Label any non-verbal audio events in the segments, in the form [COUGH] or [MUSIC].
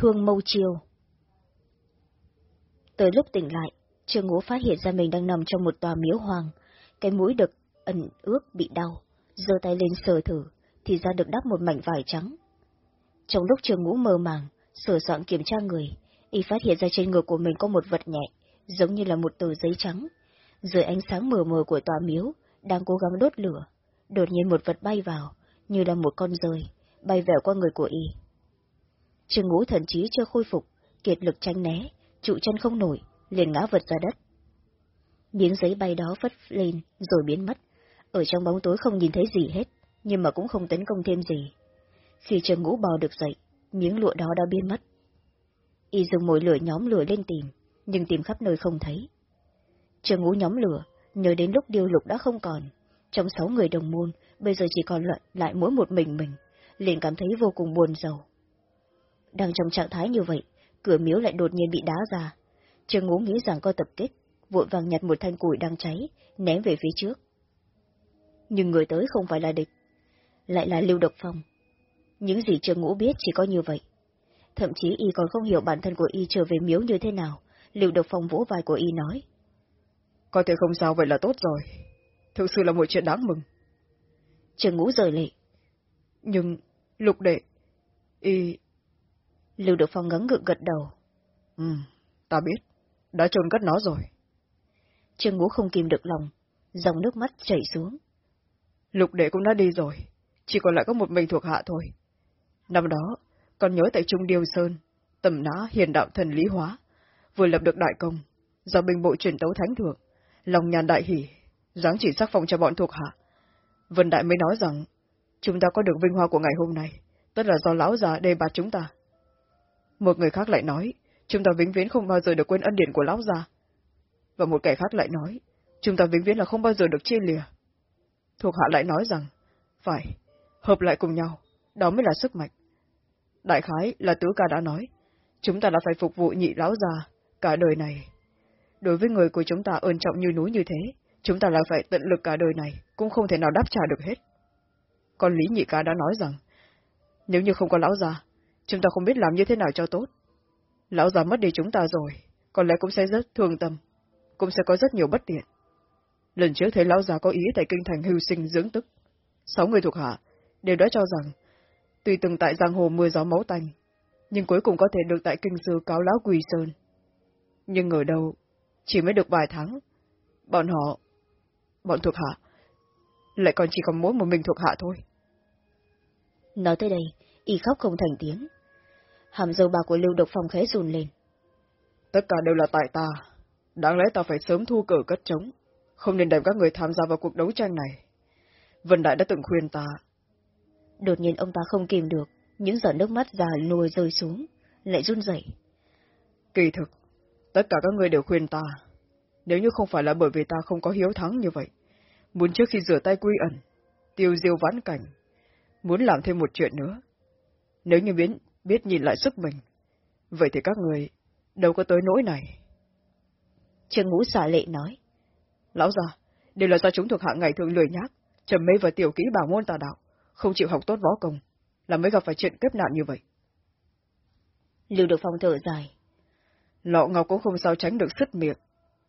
Thương Mâu Chiêu Tới lúc tỉnh lại, Trương Ngũ phát hiện ra mình đang nằm trong một tòa miếu hoàng. Cái mũi được ẩn ướt bị đau, giơ tay lên sờ thử, thì ra được đắp một mảnh vải trắng. Trong lúc Trương Ngũ mơ màng, sửa soạn kiểm tra người, y phát hiện ra trên ngực của mình có một vật nhẹ, giống như là một tờ giấy trắng. Dưới ánh sáng mờ mờ của tòa miếu, đang cố gắng đốt lửa, đột nhiên một vật bay vào, như là một con rơi, bay vẹo qua người của y. Trương Ngũ thần trí chưa khôi phục, kiệt lực tranh né, trụ chân không nổi, liền ngã vật ra đất. Miếng giấy bay đó phất lên, rồi biến mất. Ở trong bóng tối không nhìn thấy gì hết, nhưng mà cũng không tấn công thêm gì. Khi Trương Ngũ bò được dậy, miếng lụa đó đã biến mất. Y dùng mồi lửa nhóm lửa lên tìm, nhưng tìm khắp nơi không thấy. Trương Ngũ nhóm lửa, nhớ đến lúc điêu lục đã không còn. Trong sáu người đồng môn, bây giờ chỉ còn lại, lại mỗi một mình mình, liền cảm thấy vô cùng buồn rầu. Đang trong trạng thái như vậy, cửa miếu lại đột nhiên bị đá ra. Trương Ngũ nghĩ rằng có tập kích, vội vàng nhặt một thanh củi đang cháy, ném về phía trước. Nhưng người tới không phải là địch, lại là Lưu Độc Phong. Những gì Trương Ngũ biết chỉ có như vậy. Thậm chí y còn không hiểu bản thân của y trở về miếu như thế nào, Lưu Độc Phong vỗ vai của y nói. Có thể không sao vậy là tốt rồi. Thực sự là một chuyện đáng mừng. Trương Ngũ rời lệ. Nhưng, lục đệ, y... Lưu Độc Phong ngấn ngượng gật đầu. Ừ, ta biết. Đã trôn cất nó rồi. Trương Ngũ không kìm được lòng, dòng nước mắt chảy xuống. Lục đệ cũng đã đi rồi, chỉ còn lại có một mình thuộc hạ thôi. Năm đó, còn nhớ tại Trung Điêu Sơn, tầm ná hiền đạo thần lý hóa, vừa lập được đại công, do binh bộ truyền tấu thánh thượng, lòng nhàn đại hỷ, dáng chỉ sắc phong cho bọn thuộc hạ. Vân Đại mới nói rằng, chúng ta có được vinh hoa của ngày hôm nay, tất là do lão già đề bạt chúng ta. Một người khác lại nói, chúng ta vĩnh viễn không bao giờ được quên ân điển của lão già. Và một kẻ khác lại nói, chúng ta vĩnh viễn là không bao giờ được chia lìa. Thuộc hạ lại nói rằng, phải, hợp lại cùng nhau, đó mới là sức mạnh. Đại khái là tứ ca đã nói, chúng ta đã phải phục vụ nhị lão già, cả đời này. Đối với người của chúng ta ơn trọng như núi như thế, chúng ta là phải tận lực cả đời này, cũng không thể nào đáp trả được hết. Còn Lý Nhị Ca đã nói rằng, nếu như không có lão già, chúng ta không biết làm như thế nào cho tốt. Lão già mất đi chúng ta rồi, còn lẽ cũng sẽ rất thương tâm, cũng sẽ có rất nhiều bất tiện. Lần trước thấy lão già có ý tại kinh thành hưu sinh dưỡng tức. Sáu người thuộc hạ đều đã cho rằng, tuy từng tại giang hồ mưa gió máu tanh, nhưng cuối cùng có thể được tại kinh sư cáo lão quỳ sơn. Nhưng ở đâu, chỉ mới được vài tháng, bọn họ, bọn thuộc hạ, lại còn chỉ còn mỗi một mình thuộc hạ thôi. Nói tới đây, y khóc không thành tiếng. Hàm dâu bà của Lưu Độc Phong khẽ run lên. Tất cả đều là tại ta. Đáng lẽ ta phải sớm thu cờ cất trống, không nên đem các người tham gia vào cuộc đấu tranh này. Vân Đại đã từng khuyên ta. Đột nhiên ông ta không kìm được, những giọt nước mắt già lùi rơi xuống, lại run rẩy. Kỳ thực, tất cả các người đều khuyên ta. Nếu như không phải là bởi vì ta không có hiếu thắng như vậy, muốn trước khi rửa tay quy ẩn, tiêu diêu vãn cảnh, muốn làm thêm một chuyện nữa. Nếu như biến, biết nhìn lại sức mình, vậy thì các người đâu có tới nỗi này. Trương Ngũ xả lệ nói. Lão già, đều là do chúng thuộc hạ ngày thường lười nhác, trầm mê và tiểu kỹ bảo môn tà đạo, không chịu học tốt võ công, là mới gặp phải chuyện kiếp nạn như vậy. Lưu Được Phong thở dài. Lọ ngọc cũng không sao tránh được sứt miệng.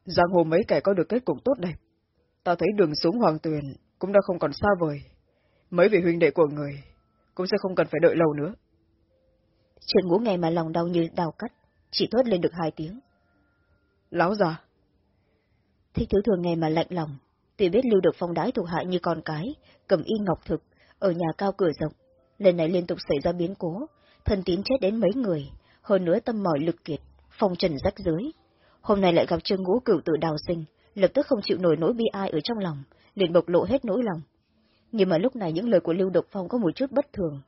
Giang hồ mấy kẻ có được kết cục tốt đẹp. Ta thấy đường xuống hoàng tuyền cũng đã không còn xa vời. Mấy vị huynh đệ của người cũng sẽ không cần phải đợi lâu nữa. Trần Ngũ nghe mà lòng đau như đau cắt, chỉ thốt lên được hai tiếng. Lão già. Thích thứ thường nghe mà lạnh lòng, tuy biết lưu được phong đái thuộc hạ như con cái, cầm y ngọc thực, ở nhà cao cửa rộng. Lần này liên tục xảy ra biến cố, thân tín chết đến mấy người, hơn nữa tâm mỏi lực kiệt, phong trần rách dưới. Hôm nay lại gặp Trương Ngũ cửu tử đào sinh, lập tức không chịu nổi nỗi bi ai ở trong lòng, liền bộc lộ hết nỗi lòng. Nhưng mà lúc này những lời của Lưu Độc Phong có một chút bất thường.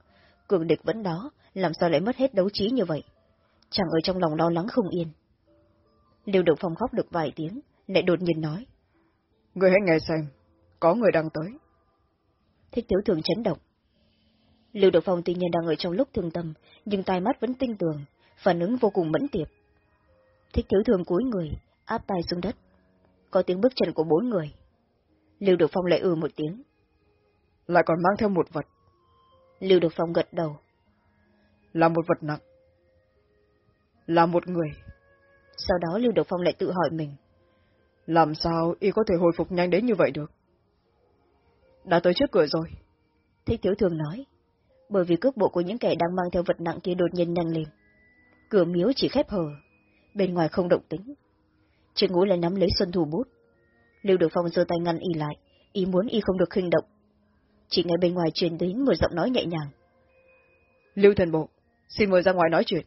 Cường địch vẫn đó, làm sao lại mất hết đấu trí như vậy? Chẳng ở trong lòng lo lắng không yên. Lưu Độc Phong khóc được vài tiếng, lại đột nhiên nói. Người hãy nghe xem, có người đang tới. Thích thiếu thường chấn động. Lưu Độc Phong tuy nhiên đang ở trong lúc thương tâm, nhưng tai mắt vẫn tinh tường, phản ứng vô cùng mẫn tiệp. Thích thiếu thường cúi người, áp tay xuống đất. Có tiếng bước chân của bốn người. Lưu Độc Phong lại ừ một tiếng. Lại còn mang theo một vật. Lưu Độc Phong gật đầu. Là một vật nặng. Là một người. Sau đó Lưu Độc Phong lại tự hỏi mình. Làm sao y có thể hồi phục nhanh đến như vậy được? Đã tới trước cửa rồi. Thích thiếu thường nói. Bởi vì cước bộ của những kẻ đang mang theo vật nặng kia đột nhiên nhanh lên. Cửa miếu chỉ khép hờ, bên ngoài không động tính. Trương Ngũ lại nắm lấy xuân thủ bút. Lưu Được Phong giơ tay ngăn y lại, ý muốn y không được khinh động. Chỉ nghe bên ngoài truyền đến một giọng nói nhẹ nhàng. Lưu thần bộ, xin mời ra ngoài nói chuyện.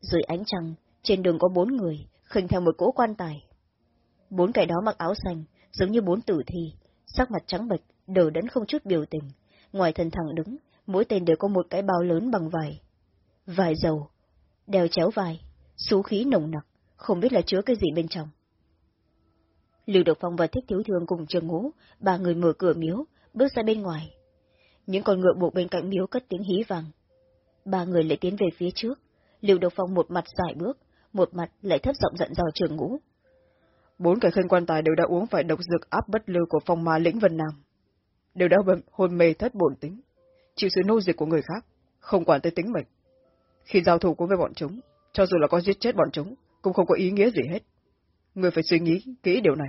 Dưới ánh trăng, trên đường có bốn người, khinh theo một cỗ quan tài. Bốn kẻ đó mặc áo xanh, giống như bốn tử thi, sắc mặt trắng bệch, đờ đẫn không chút biểu tình. Ngoài thân thẳng đứng, mỗi tên đều có một cái bao lớn bằng vải. Vải dầu, đeo chéo vai, số khí nồng nặc, không biết là chứa cái gì bên trong. Lưu Độc Phong và Thích Thiếu Thương cùng Trường Ngũ, ba người mở cửa miếu, bước ra bên ngoài. Những con ngựa buộc bên cạnh miếu cất tiếng hí vàng. Ba người lại tiến về phía trước, Lưu Độc Phong một mặt giải bước, một mặt lại thấp giọng giận dò Trường Ngũ. Bốn kẻ khinh quan tài đều đã uống phải độc dược áp bất lưu của phong ma lĩnh Vân Nam. Đều đã hôn mê thất bổn tính, chịu sự nô dịch của người khác, không quản tới tính mệnh. Khi giao thủ với bọn chúng, cho dù là có giết chết bọn chúng, cũng không có ý nghĩa gì hết. Người phải suy nghĩ kỹ điều này.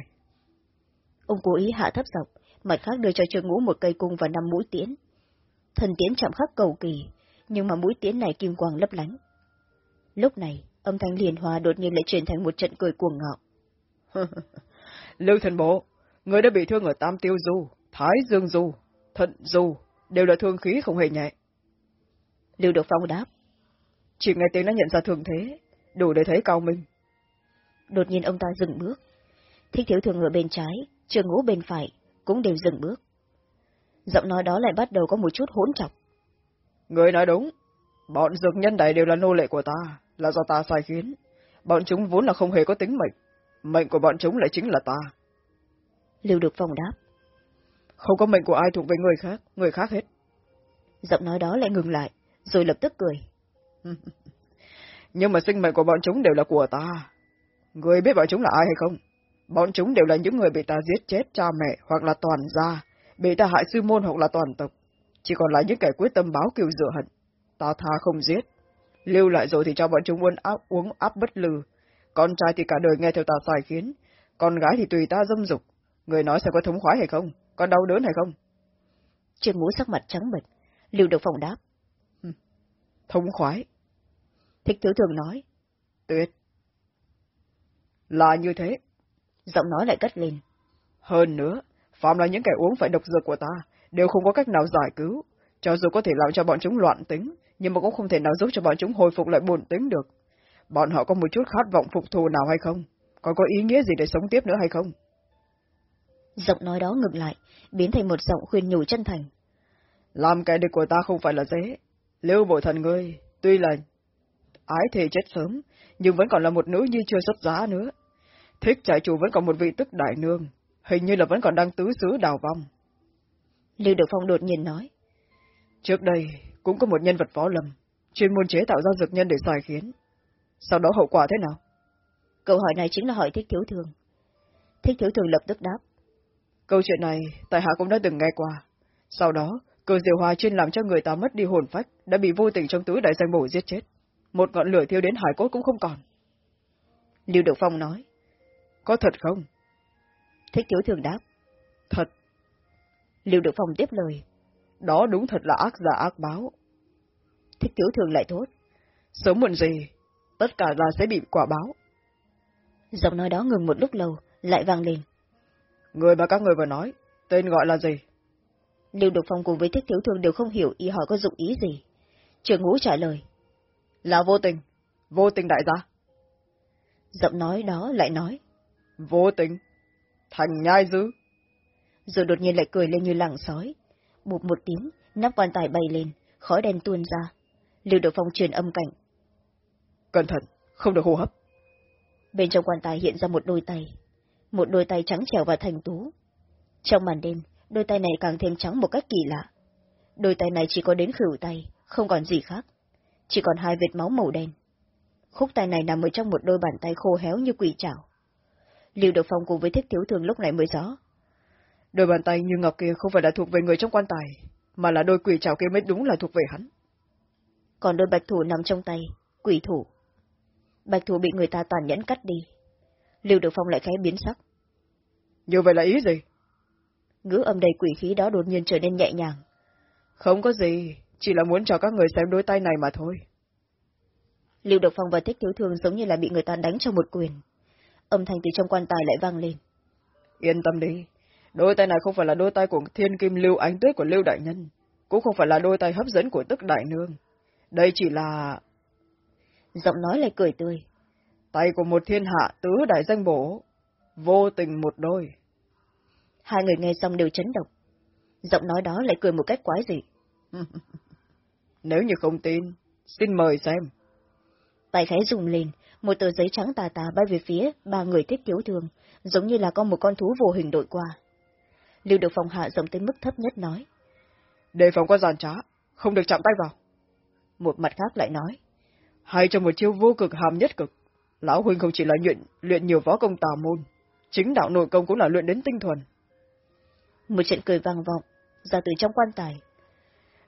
Ông cố ý hạ thấp giọng, mặt khác đưa cho Trương Ngũ một cây cung và năm mũi tiễn. Thần tiễn chạm khắc cầu kỳ, nhưng mà mũi tiễn này kim quang lấp lánh. Lúc này, âm thanh liền hòa đột nhiên lại chuyển thành một trận cười cuồng ngạo. [LAUGHS] Lưu thần bộ, người đã bị thương ở Tam Tiêu Du, Thái Dương Du, Thận Du, đều là thương khí không hề nhẹ. Lưu Độc Phong đáp. Chỉ nghe tiếng đã nhận ra thường thế, đủ để thấy cao minh. Đột nhiên ông ta dừng bước. Thích thiếu thường ở bên trái, trường ngũ bên phải, cũng đều dừng bước. Giọng nói đó lại bắt đầu có một chút hỗn trọng. Người nói đúng, bọn dược nhân này đều là nô lệ của ta, là do ta sai khiến. Bọn chúng vốn là không hề có tính mệnh, mệnh của bọn chúng lại chính là ta. Lưu Được Phong đáp. Không có mệnh của ai thuộc về người khác, người khác hết. Giọng nói đó lại ngừng lại, rồi lập tức cười. [LAUGHS] Nhưng mà sinh mệnh của bọn chúng đều là của ta. Người biết bọn chúng là ai hay không? Bọn chúng đều là những người bị ta giết chết cha mẹ hoặc là toàn gia, bị ta hại sư môn hoặc là toàn tộc. Chỉ còn lại những kẻ quyết tâm báo kiều rửa hận. Ta tha không giết. Lưu lại rồi thì cho bọn chúng uống áp, uống áp bất lừ. Con trai thì cả đời nghe theo ta sai khiến. Con gái thì tùy ta dâm dục. Người nói sẽ có thống khoái hay không? Con đau đớn hay không? Trương Ngũ sắc mặt trắng bệch, Lưu Độc Phong đáp. Thống khoái. Thích Thiếu Thường nói. Tuyệt. Là như thế. Giọng nói lại cất lên. Hơn nữa, phạm là những kẻ uống phải độc dược của ta, đều không có cách nào giải cứu. Cho dù có thể làm cho bọn chúng loạn tính, nhưng mà cũng không thể nào giúp cho bọn chúng hồi phục lại bổn tính được. Bọn họ có một chút khát vọng phục thù nào hay không? Còn có ý nghĩa gì để sống tiếp nữa hay không? Giọng nói đó ngược lại, biến thành một giọng khuyên nhủ chân thành. Làm kẻ địch của ta không phải là dễ. Lưu bội thần ngươi, tuy là ái thề chết sớm, nhưng vẫn còn là một nữ như chưa xuất giá nữa. Thích trại chủ vẫn còn một vị tức đại nương, hình như là vẫn còn đang tứ xứ đào vong. Lưu Được Phong đột nhiên nói. Trước đây, cũng có một nhân vật võ lầm, chuyên môn chế tạo ra dược nhân để xài khiến. Sau đó hậu quả thế nào? Câu hỏi này chính là hỏi Thích Thiếu Thường. Thích Thiếu Thường lập tức đáp. Câu chuyện này, tại hạ cũng đã từng nghe qua. Sau đó, cơ diệu hòa chuyên làm cho người ta mất đi hồn phách, đã bị vô tình trong tứ đại danh bổ giết chết. Một ngọn lửa thiêu đến hải cốt cũng không còn. Lưu Đậu Phong nói. Có thật không? Thích Thiếu Thường đáp. Thật. Lưu Đậu Phong tiếp lời. Đó đúng thật là ác giả ác báo. Thích Thiếu Thường lại thốt. Sớm muộn gì, tất cả là sẽ bị quả báo. Giọng nói đó ngừng một lúc lâu, lại vang lên. Người mà các người vừa nói, tên gọi là gì? Lưu Độc Phong cùng với Thích Thiếu Thương đều không hiểu y hỏi có dụng ý gì. Trường ngũ trả lời. Là vô tình. Vô tình đại gia. Giọng nói đó lại nói. Vô tình. Thành nhai dư. Rồi đột nhiên lại cười lên như lẳng sói. Bụp một tiếng, nắp quan tài bay lên, khói đen tuôn ra. Lưu Độc Phong truyền âm cảnh. Cẩn thận, không được hô hấp. Bên trong quan tài hiện ra một đôi tay. Một đôi tay trắng trẻo và thành tú. Trong màn đêm, đôi tay này càng thêm trắng một cách kỳ lạ. Đôi tay này chỉ có đến khửu tay, không còn gì khác. Chỉ còn hai vệt máu màu đen. Khúc tay này nằm ở trong một đôi bàn tay khô héo như quỷ chảo. Lưu Độc Phong cùng với thích thiếu thường lúc này mới rõ. Đôi bàn tay như ngọc kia không phải là thuộc về người trong quan tài, mà là đôi quỷ chảo kia mới đúng là thuộc về hắn. Còn đôi bạch thủ nằm trong tay, quỷ thủ. bạch thủ bị người ta tàn nhẫn cắt đi. Lưu Được Phong lại khẽ biến sắc. Như vậy là ý gì? Ngữ âm đầy quỷ khí đó đột nhiên trở nên nhẹ nhàng. Không có gì, chỉ là muốn cho các người xem đôi tay này mà thôi. Lưu Độc Phong và Thích Thiếu Thương giống như là bị người ta đánh cho một quyền. Âm thanh từ trong quan tài lại vang lên. Yên tâm đi, đôi tay này không phải là đôi tay của thiên kim Lưu Ánh Tuyết của Lưu Đại Nhân, cũng không phải là đôi tay hấp dẫn của tức Đại Nương. Đây chỉ là... Giọng nói lại cười tươi. Tay của một thiên hạ tứ đại danh bổ, vô tình một đôi. Hai người nghe xong đều chấn động. Giọng nói đó lại cười một cách quái dị. [LAUGHS] Nếu như không tin, xin mời xem. Tay khẽ dùng lên, một tờ giấy trắng tà tà bay về phía ba người thích thiếu thương, giống như là có một con thú vô hình đội qua. Lưu được phòng hạ giọng tới mức thấp nhất nói. Đề phòng có giàn trá, không được chạm tay vào. Một mặt khác lại nói. Hay trong một chiêu vô cực hàm nhất cực, lão huynh không chỉ là luyện, luyện nhiều võ công tà môn, chính đạo nội công cũng là luyện đến tinh thuần. Một trận cười vang vọng, ra từ trong quan tài.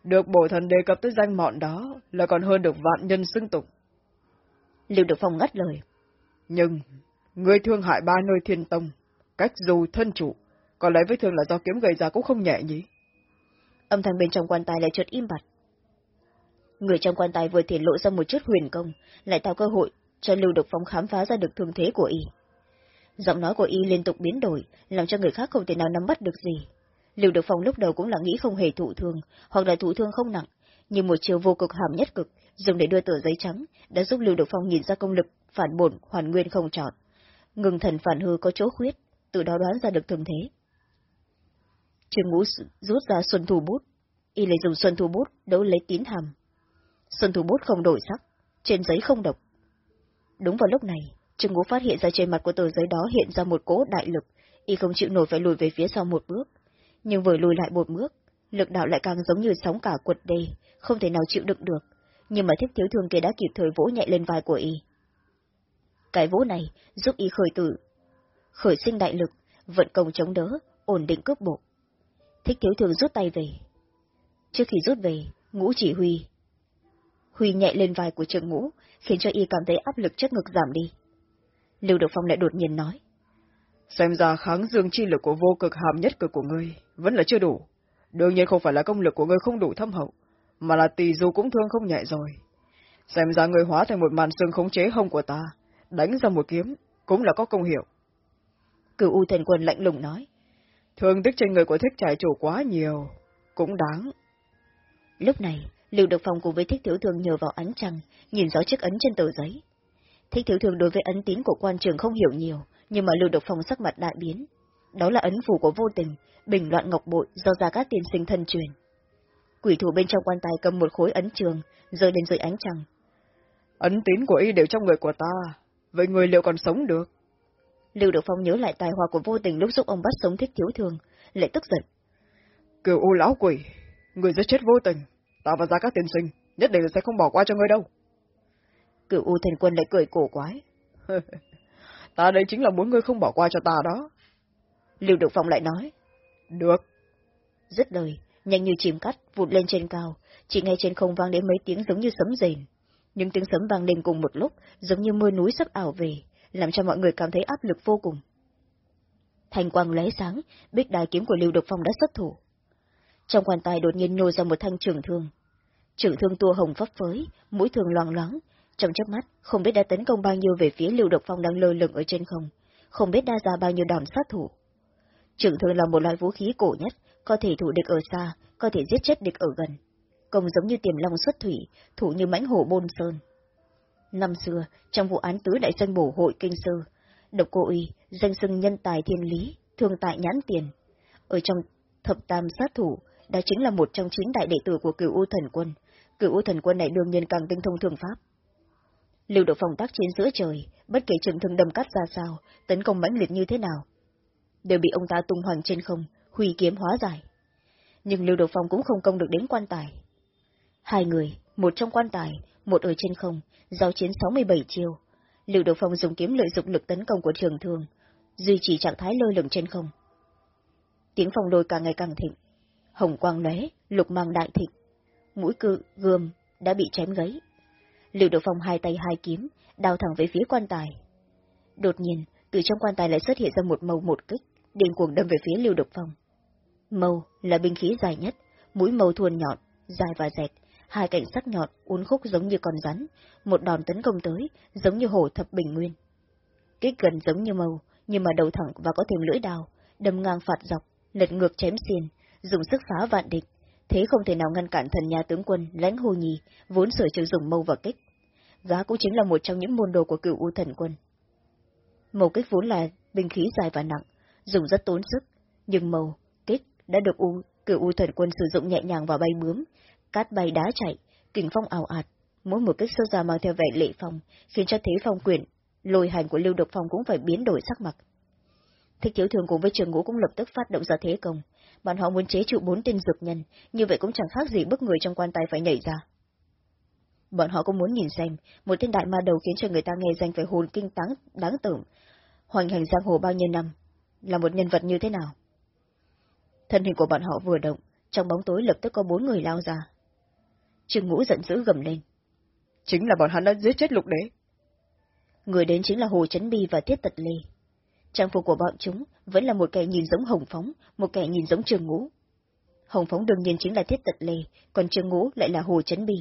Được bổ thần đề cập tới danh mọn đó là còn hơn được vạn nhân xưng tụng. Lưu Được Phong ngắt lời. Nhưng, người thương hại ba nơi thiên tông, cách dù thân chủ, còn lấy vết thương là do kiếm gây ra cũng không nhẹ nhỉ. Âm thanh bên trong quan tài lại chợt im bặt. Người trong quan tài vừa thiền lộ ra một chút huyền công, lại tạo cơ hội cho Lưu Độc Phong khám phá ra được thương thế của y. Giọng nói của y liên tục biến đổi, làm cho người khác không thể nào nắm bắt được gì. Lưu Độc Phong lúc đầu cũng là nghĩ không hề thụ thương, hoặc là thụ thương không nặng, nhưng một chiều vô cực hàm nhất cực, dùng để đưa tờ giấy trắng, đã giúp Lưu Độc Phong nhìn ra công lực, phản bổn, hoàn nguyên không trọn. Ngừng thần phản hư có chỗ khuyết, từ đó đoán ra được thường thế. Trường ngũ rút ra xuân thủ bút, y lấy dùng xuân thủ bút đấu lấy tín hàm. Xuân thủ bút không đổi sắc, trên giấy không độc. Đúng vào lúc này, Trương Ngũ phát hiện ra trên mặt của tờ giấy đó hiện ra một cỗ đại lực, y không chịu nổi phải lùi về phía sau một bước. Nhưng vừa lùi lại một bước, lực đạo lại càng giống như sóng cả quật đê, không thể nào chịu đựng được. Nhưng mà thích thiếu thương kia đã kịp thời vỗ nhẹ lên vai của y. Cái vỗ này giúp y khởi tử, khởi sinh đại lực, vận công chống đỡ, ổn định cước bộ. Thích thiếu thương rút tay về. Trước khi rút về, ngũ chỉ huy. Huy nhẹ lên vai của trường ngũ, khiến cho y cảm thấy áp lực chất ngực giảm đi. Lưu Độc Phong lại đột nhiên nói. Xem ra kháng dương chi lực của vô cực hàm nhất cực của ngươi vẫn là chưa đủ. Đương nhiên không phải là công lực của ngươi không đủ thâm hậu, mà là tỷ dù cũng thương không nhẹ rồi. Xem ra ngươi hóa thành một màn xương khống chế hông của ta, đánh ra một kiếm, cũng là có công hiệu. Cửu U Thần Quân lạnh lùng nói. Thương tích trên người của thích trải chủ quá nhiều, cũng đáng. Lúc này, Lưu Được Phong cùng với thích thiếu thương nhờ vào ánh trăng, nhìn rõ chiếc ấn trên tờ giấy. Thích thiếu thương đối với ấn tín của quan trường không hiểu nhiều, nhưng mà Lưu Độc Phong sắc mặt đại biến. Đó là ấn phù của vô tình, bình loạn ngọc bội do ra các tiên sinh thân truyền. Quỷ thủ bên trong quan tài cầm một khối ấn trường, rơi lên dưới ánh trăng. Ấn tín của y đều trong người của ta, vậy người liệu còn sống được? Lưu Độc Phong nhớ lại tài hòa của vô tình lúc giúp ông bắt sống thích thiếu thương, lại tức giận. Cửu u lão quỷ, người giết chết vô tình, ta và ra các tiên sinh, nhất định sẽ không bỏ qua cho ngươi đâu. Cửu U Thần Quân lại cười cổ quái. [LAUGHS] ta đây chính là muốn ngươi không bỏ qua cho ta đó. Lưu Được Phong lại nói. Được. Dứt lời, nhanh như chìm cắt, vụt lên trên cao, chỉ ngay trên không vang đến mấy tiếng giống như sấm rền. những tiếng sấm vang lên cùng một lúc, giống như mưa núi sắp ảo về, làm cho mọi người cảm thấy áp lực vô cùng. Thành quang lóe sáng, bích đài kiếm của Lưu Độc Phong đã xuất thủ. Trong quan tài đột nhiên nhô ra một thanh trường thương. Trường thương tua hồng phấp phới, mũi thương loang loáng, trong chớp mắt, không biết đã tấn công bao nhiêu về phía Lưu Độc Phong đang lơ lửng ở trên không, không biết đã ra bao nhiêu đòn sát thủ. Trường thương là một loại vũ khí cổ nhất, có thể thủ địch ở xa, có thể giết chết địch ở gần. Công giống như tiềm long xuất thủy, thủ như mãnh hổ bôn sơn. Năm xưa, trong vụ án tứ đại danh bổ hội kinh sư, độc cô uy, danh xưng nhân tài thiên lý, thương tại nhãn tiền. Ở trong thập tam sát thủ, đó chính là một trong chín đại đệ tử của cửu U thần quân. Cửu U thần quân này đương nhiên càng tinh thông thương pháp. Lưu độ phòng tác chiến giữa trời, bất kể trường thương đâm cắt ra sao, tấn công mãnh liệt như thế nào, đều bị ông ta tung hoành trên không, hủy kiếm hóa giải. Nhưng Lưu Độc Phong cũng không công được đến quan tài. Hai người, một trong quan tài, một ở trên không, giao chiến 67 chiêu. Lưu Độc Phong dùng kiếm lợi dụng lực tấn công của trường thương, duy trì trạng thái lơ lửng trên không. Tiếng phong lôi càng ngày càng thịnh, hồng quang lóe, lục mang đại thịnh, mũi cự, gươm đã bị chém gấy. Lưu Độc Phong hai tay hai kiếm, đào thẳng về phía quan tài. Đột nhiên, từ trong quan tài lại xuất hiện ra một màu một kích, điên cuồng đâm về phía Lưu Độc Phong. Mâu là binh khí dài nhất, mũi mâu thuần nhọn, dài và dẹt, hai cạnh sắc nhọn, uốn khúc giống như con rắn, một đòn tấn công tới, giống như hổ thập bình nguyên. Kích gần giống như mâu, nhưng mà đầu thẳng và có thêm lưỡi đào, đâm ngang phạt dọc, lật ngược chém xiên, dùng sức phá vạn địch, thế không thể nào ngăn cản thần nhà tướng quân lãnh hồ nhì, vốn sở trường dùng mâu và kích. Gá cũng chính là một trong những môn đồ của cựu u thần quân. Mâu kích vốn là binh khí dài và nặng, dùng rất tốn sức, nhưng mâu, đã được u, cựu u thần quân sử dụng nhẹ nhàng và bay bướm, cát bay đá chạy, kình phong ảo ạt, mỗi một kích xuất ra mang theo vẻ lệ phong, khiến cho thế phong quyển, lôi hành của lưu độc phong cũng phải biến đổi sắc mặt. Thích thiếu thường cùng với trường ngũ cũng lập tức phát động ra thế công, bọn họ muốn chế trụ bốn tên dược nhân, như vậy cũng chẳng khác gì bức người trong quan tài phải nhảy ra. Bọn họ cũng muốn nhìn xem, một tên đại ma đầu khiến cho người ta nghe danh phải hồn kinh táng, đáng tưởng, hoành hành giang hồ bao nhiêu năm, là một nhân vật như thế nào. Thân hình của bọn họ vừa động, trong bóng tối lập tức có bốn người lao ra. Trương Ngũ giận dữ gầm lên. Chính là bọn hắn đã giết chết lục đế. Người đến chính là Hồ Chấn Bi và Thiết Tật Lê. Trang phục của bọn chúng vẫn là một kẻ nhìn giống Hồng Phóng, một kẻ nhìn giống Trường Ngũ. Hồng Phóng đương nhiên chính là Thiết Tật Lê, còn Trường Ngũ lại là Hồ Chấn Bi.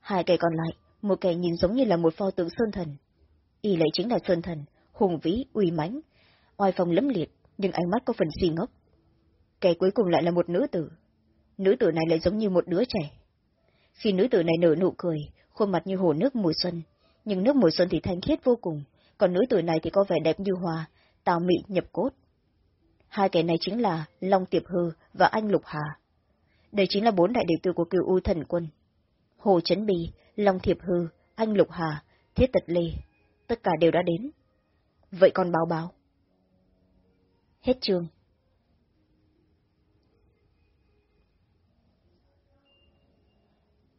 Hai kẻ còn lại, một kẻ nhìn giống như là một pho tượng Sơn Thần. Y lại chính là Sơn Thần, hùng vĩ, uy mãnh, oai phong lẫm liệt, nhưng ánh mắt có phần si ngốc. Kẻ cuối cùng lại là một nữ tử. Nữ tử này lại giống như một đứa trẻ. Khi nữ tử này nở nụ cười, khuôn mặt như hồ nước mùa xuân, nhưng nước mùa xuân thì thanh khiết vô cùng, còn nữ tử này thì có vẻ đẹp như hoa, tào mị nhập cốt. Hai kẻ này chính là Long Tiệp Hư và Anh Lục Hà. Đây chính là bốn đại đệ tử của cựu U Thần Quân. Hồ Trấn Bì, Long Thiệp Hư, Anh Lục Hà, Thiết Tật Lê, tất cả đều đã đến. Vậy còn báo báo. Hết chương.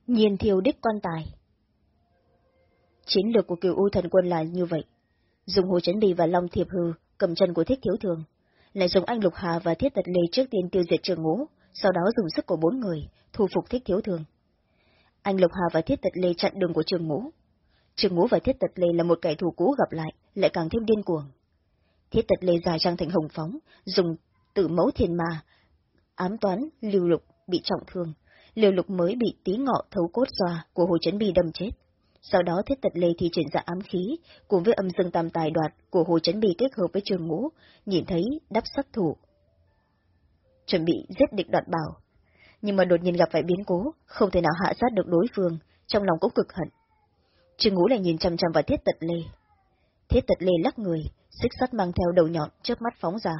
Nhiên thiêu đích quan tài Chiến lược của cựu U thần quân là như vậy. Dùng Hồ Chấn Bì và Long Thiệp Hư cầm chân của Thiết Thiếu Thường, lại dùng Anh Lục Hà và Thiết Tật Lê trước tiên tiêu diệt trường ngũ, sau đó dùng sức của bốn người, thu phục Thiết Thiếu Thường. Anh Lục Hà và Thiết Tật Lê chặn đường của trường ngũ. Trường ngũ và Thiết Tật Lê là một kẻ thù cũ gặp lại, lại càng thêm điên cuồng. Thiết Tật Lê dài trang thành hồng phóng, dùng tử mẫu thiền ma, ám toán, lưu lục, bị trọng thương, liều lục mới bị tí ngọ thấu cốt xoa của Hồ Chấn Bì đâm chết. Sau đó thiết tật lê thì chuyển ra ám khí, cùng với âm dương tam tài đoạt của Hồ Chấn Bì kết hợp với trường ngũ, nhìn thấy đắp sắc thủ. Chuẩn bị giết địch đoạt bảo. Nhưng mà đột nhiên gặp phải biến cố, không thể nào hạ sát được đối phương, trong lòng cũng cực hận. Trường ngũ lại nhìn chăm chăm vào thiết tật lê. Thiết tật lê lắc người, xích sắt mang theo đầu nhọn chớp mắt phóng ra.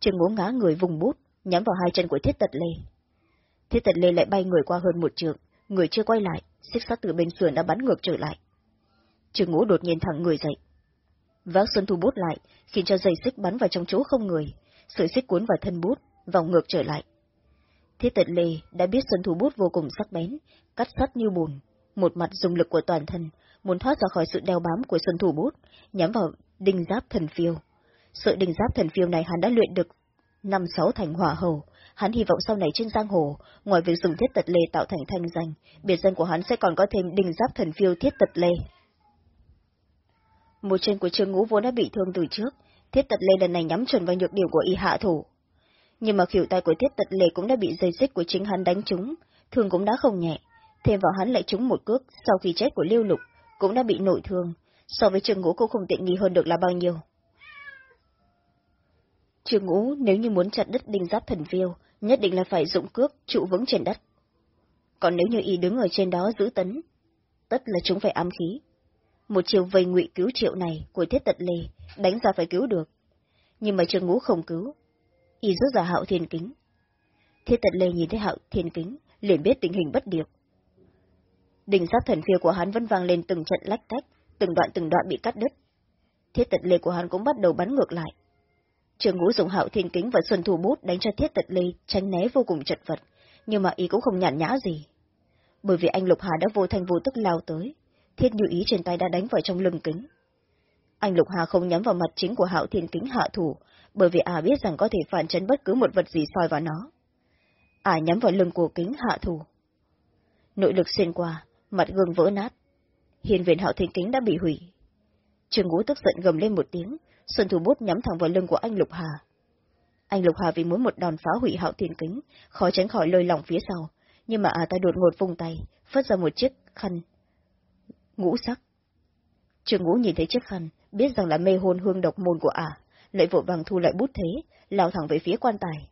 Trường ngũ ngã người vùng bút, nhắm vào hai chân của thiết tật lê. Thiết tật lê lại bay người qua hơn một trường, người chưa quay lại, xích sắt từ bên sườn đã bắn ngược trở lại. Trường ngũ đột nhiên thẳng người dậy. Vác xuân thu bút lại, khiến cho dây xích bắn vào trong chỗ không người, sợi xích cuốn vào thân bút, vòng ngược trở lại. Thiết tật lê đã biết xuân thu bút vô cùng sắc bén, cắt sắt như bùn, một mặt dùng lực của toàn thân, muốn thoát ra khỏi sự đeo bám của xuân thủ bút, nhắm vào đinh giáp thần phiêu. Sợi đinh giáp thần phiêu này hắn đã luyện được năm sáu thành hỏa hầu, hắn hy vọng sau này trên giang hồ, ngoài việc dùng thiết tật lê tạo thành thanh danh, biệt danh của hắn sẽ còn có thêm đình giáp thần phiêu thiết tật lê. Một chân của trương ngũ vốn đã bị thương từ trước, thiết tật lê lần này nhắm chuẩn vào nhược điểm của y hạ thủ. Nhưng mà khỉu tay của thiết tật lê cũng đã bị dây xích của chính hắn đánh trúng, thương cũng đã không nhẹ, thêm vào hắn lại trúng một cước sau khi chết của lưu lục, cũng đã bị nội thương, so với trương ngũ cũng không tiện nghi hơn được là bao nhiêu. Trương Ngũ nếu như muốn chặt đứt đinh giáp thần phiêu, nhất định là phải dụng cước trụ vững trên đất. Còn nếu như y đứng ở trên đó giữ tấn, tất là chúng phải ám khí. Một chiều vây ngụy cứu triệu này của thiết tật lê, đánh ra phải cứu được. Nhưng mà trường Ngũ không cứu. Y rút ra hạo thiên kính. Thiết tật lê nhìn thấy hạo thiên kính, liền biết tình hình bất điệp. Đỉnh sát thần phiêu của hắn vẫn vang lên từng trận lách tách, từng đoạn từng đoạn bị cắt đứt. Thiết tật lê của hắn cũng bắt đầu bắn ngược lại Trường ngũ dùng hạo thiên kính và xuân thủ bút đánh cho thiết tật ly, tránh né vô cùng chật vật, nhưng mà ý cũng không nhàn nhã gì. Bởi vì anh Lục Hà đã vô thành vô tức lao tới, thiết như ý trên tay đã đánh vào trong lưng kính. Anh Lục Hà không nhắm vào mặt chính của hạo thiên kính hạ thủ, bởi vì à biết rằng có thể phản chấn bất cứ một vật gì soi vào nó. À nhắm vào lưng của kính hạ thủ. Nội lực xuyên qua, mặt gương vỡ nát, hiền viện hạo thiên kính đã bị hủy. Trường ngũ tức giận gầm lên một tiếng, xuân thủ bút nhắm thẳng vào lưng của anh Lục Hà. Anh Lục Hà vì muốn một đòn phá hủy hạo thiên kính, khó tránh khỏi lời lỏng phía sau, nhưng mà à ta đột ngột vung tay, phất ra một chiếc khăn ngũ sắc. Trường ngũ nhìn thấy chiếc khăn, biết rằng là mê hôn hương độc môn của ả, à, lại vội vàng thu lại bút thế, lao thẳng về phía quan tài.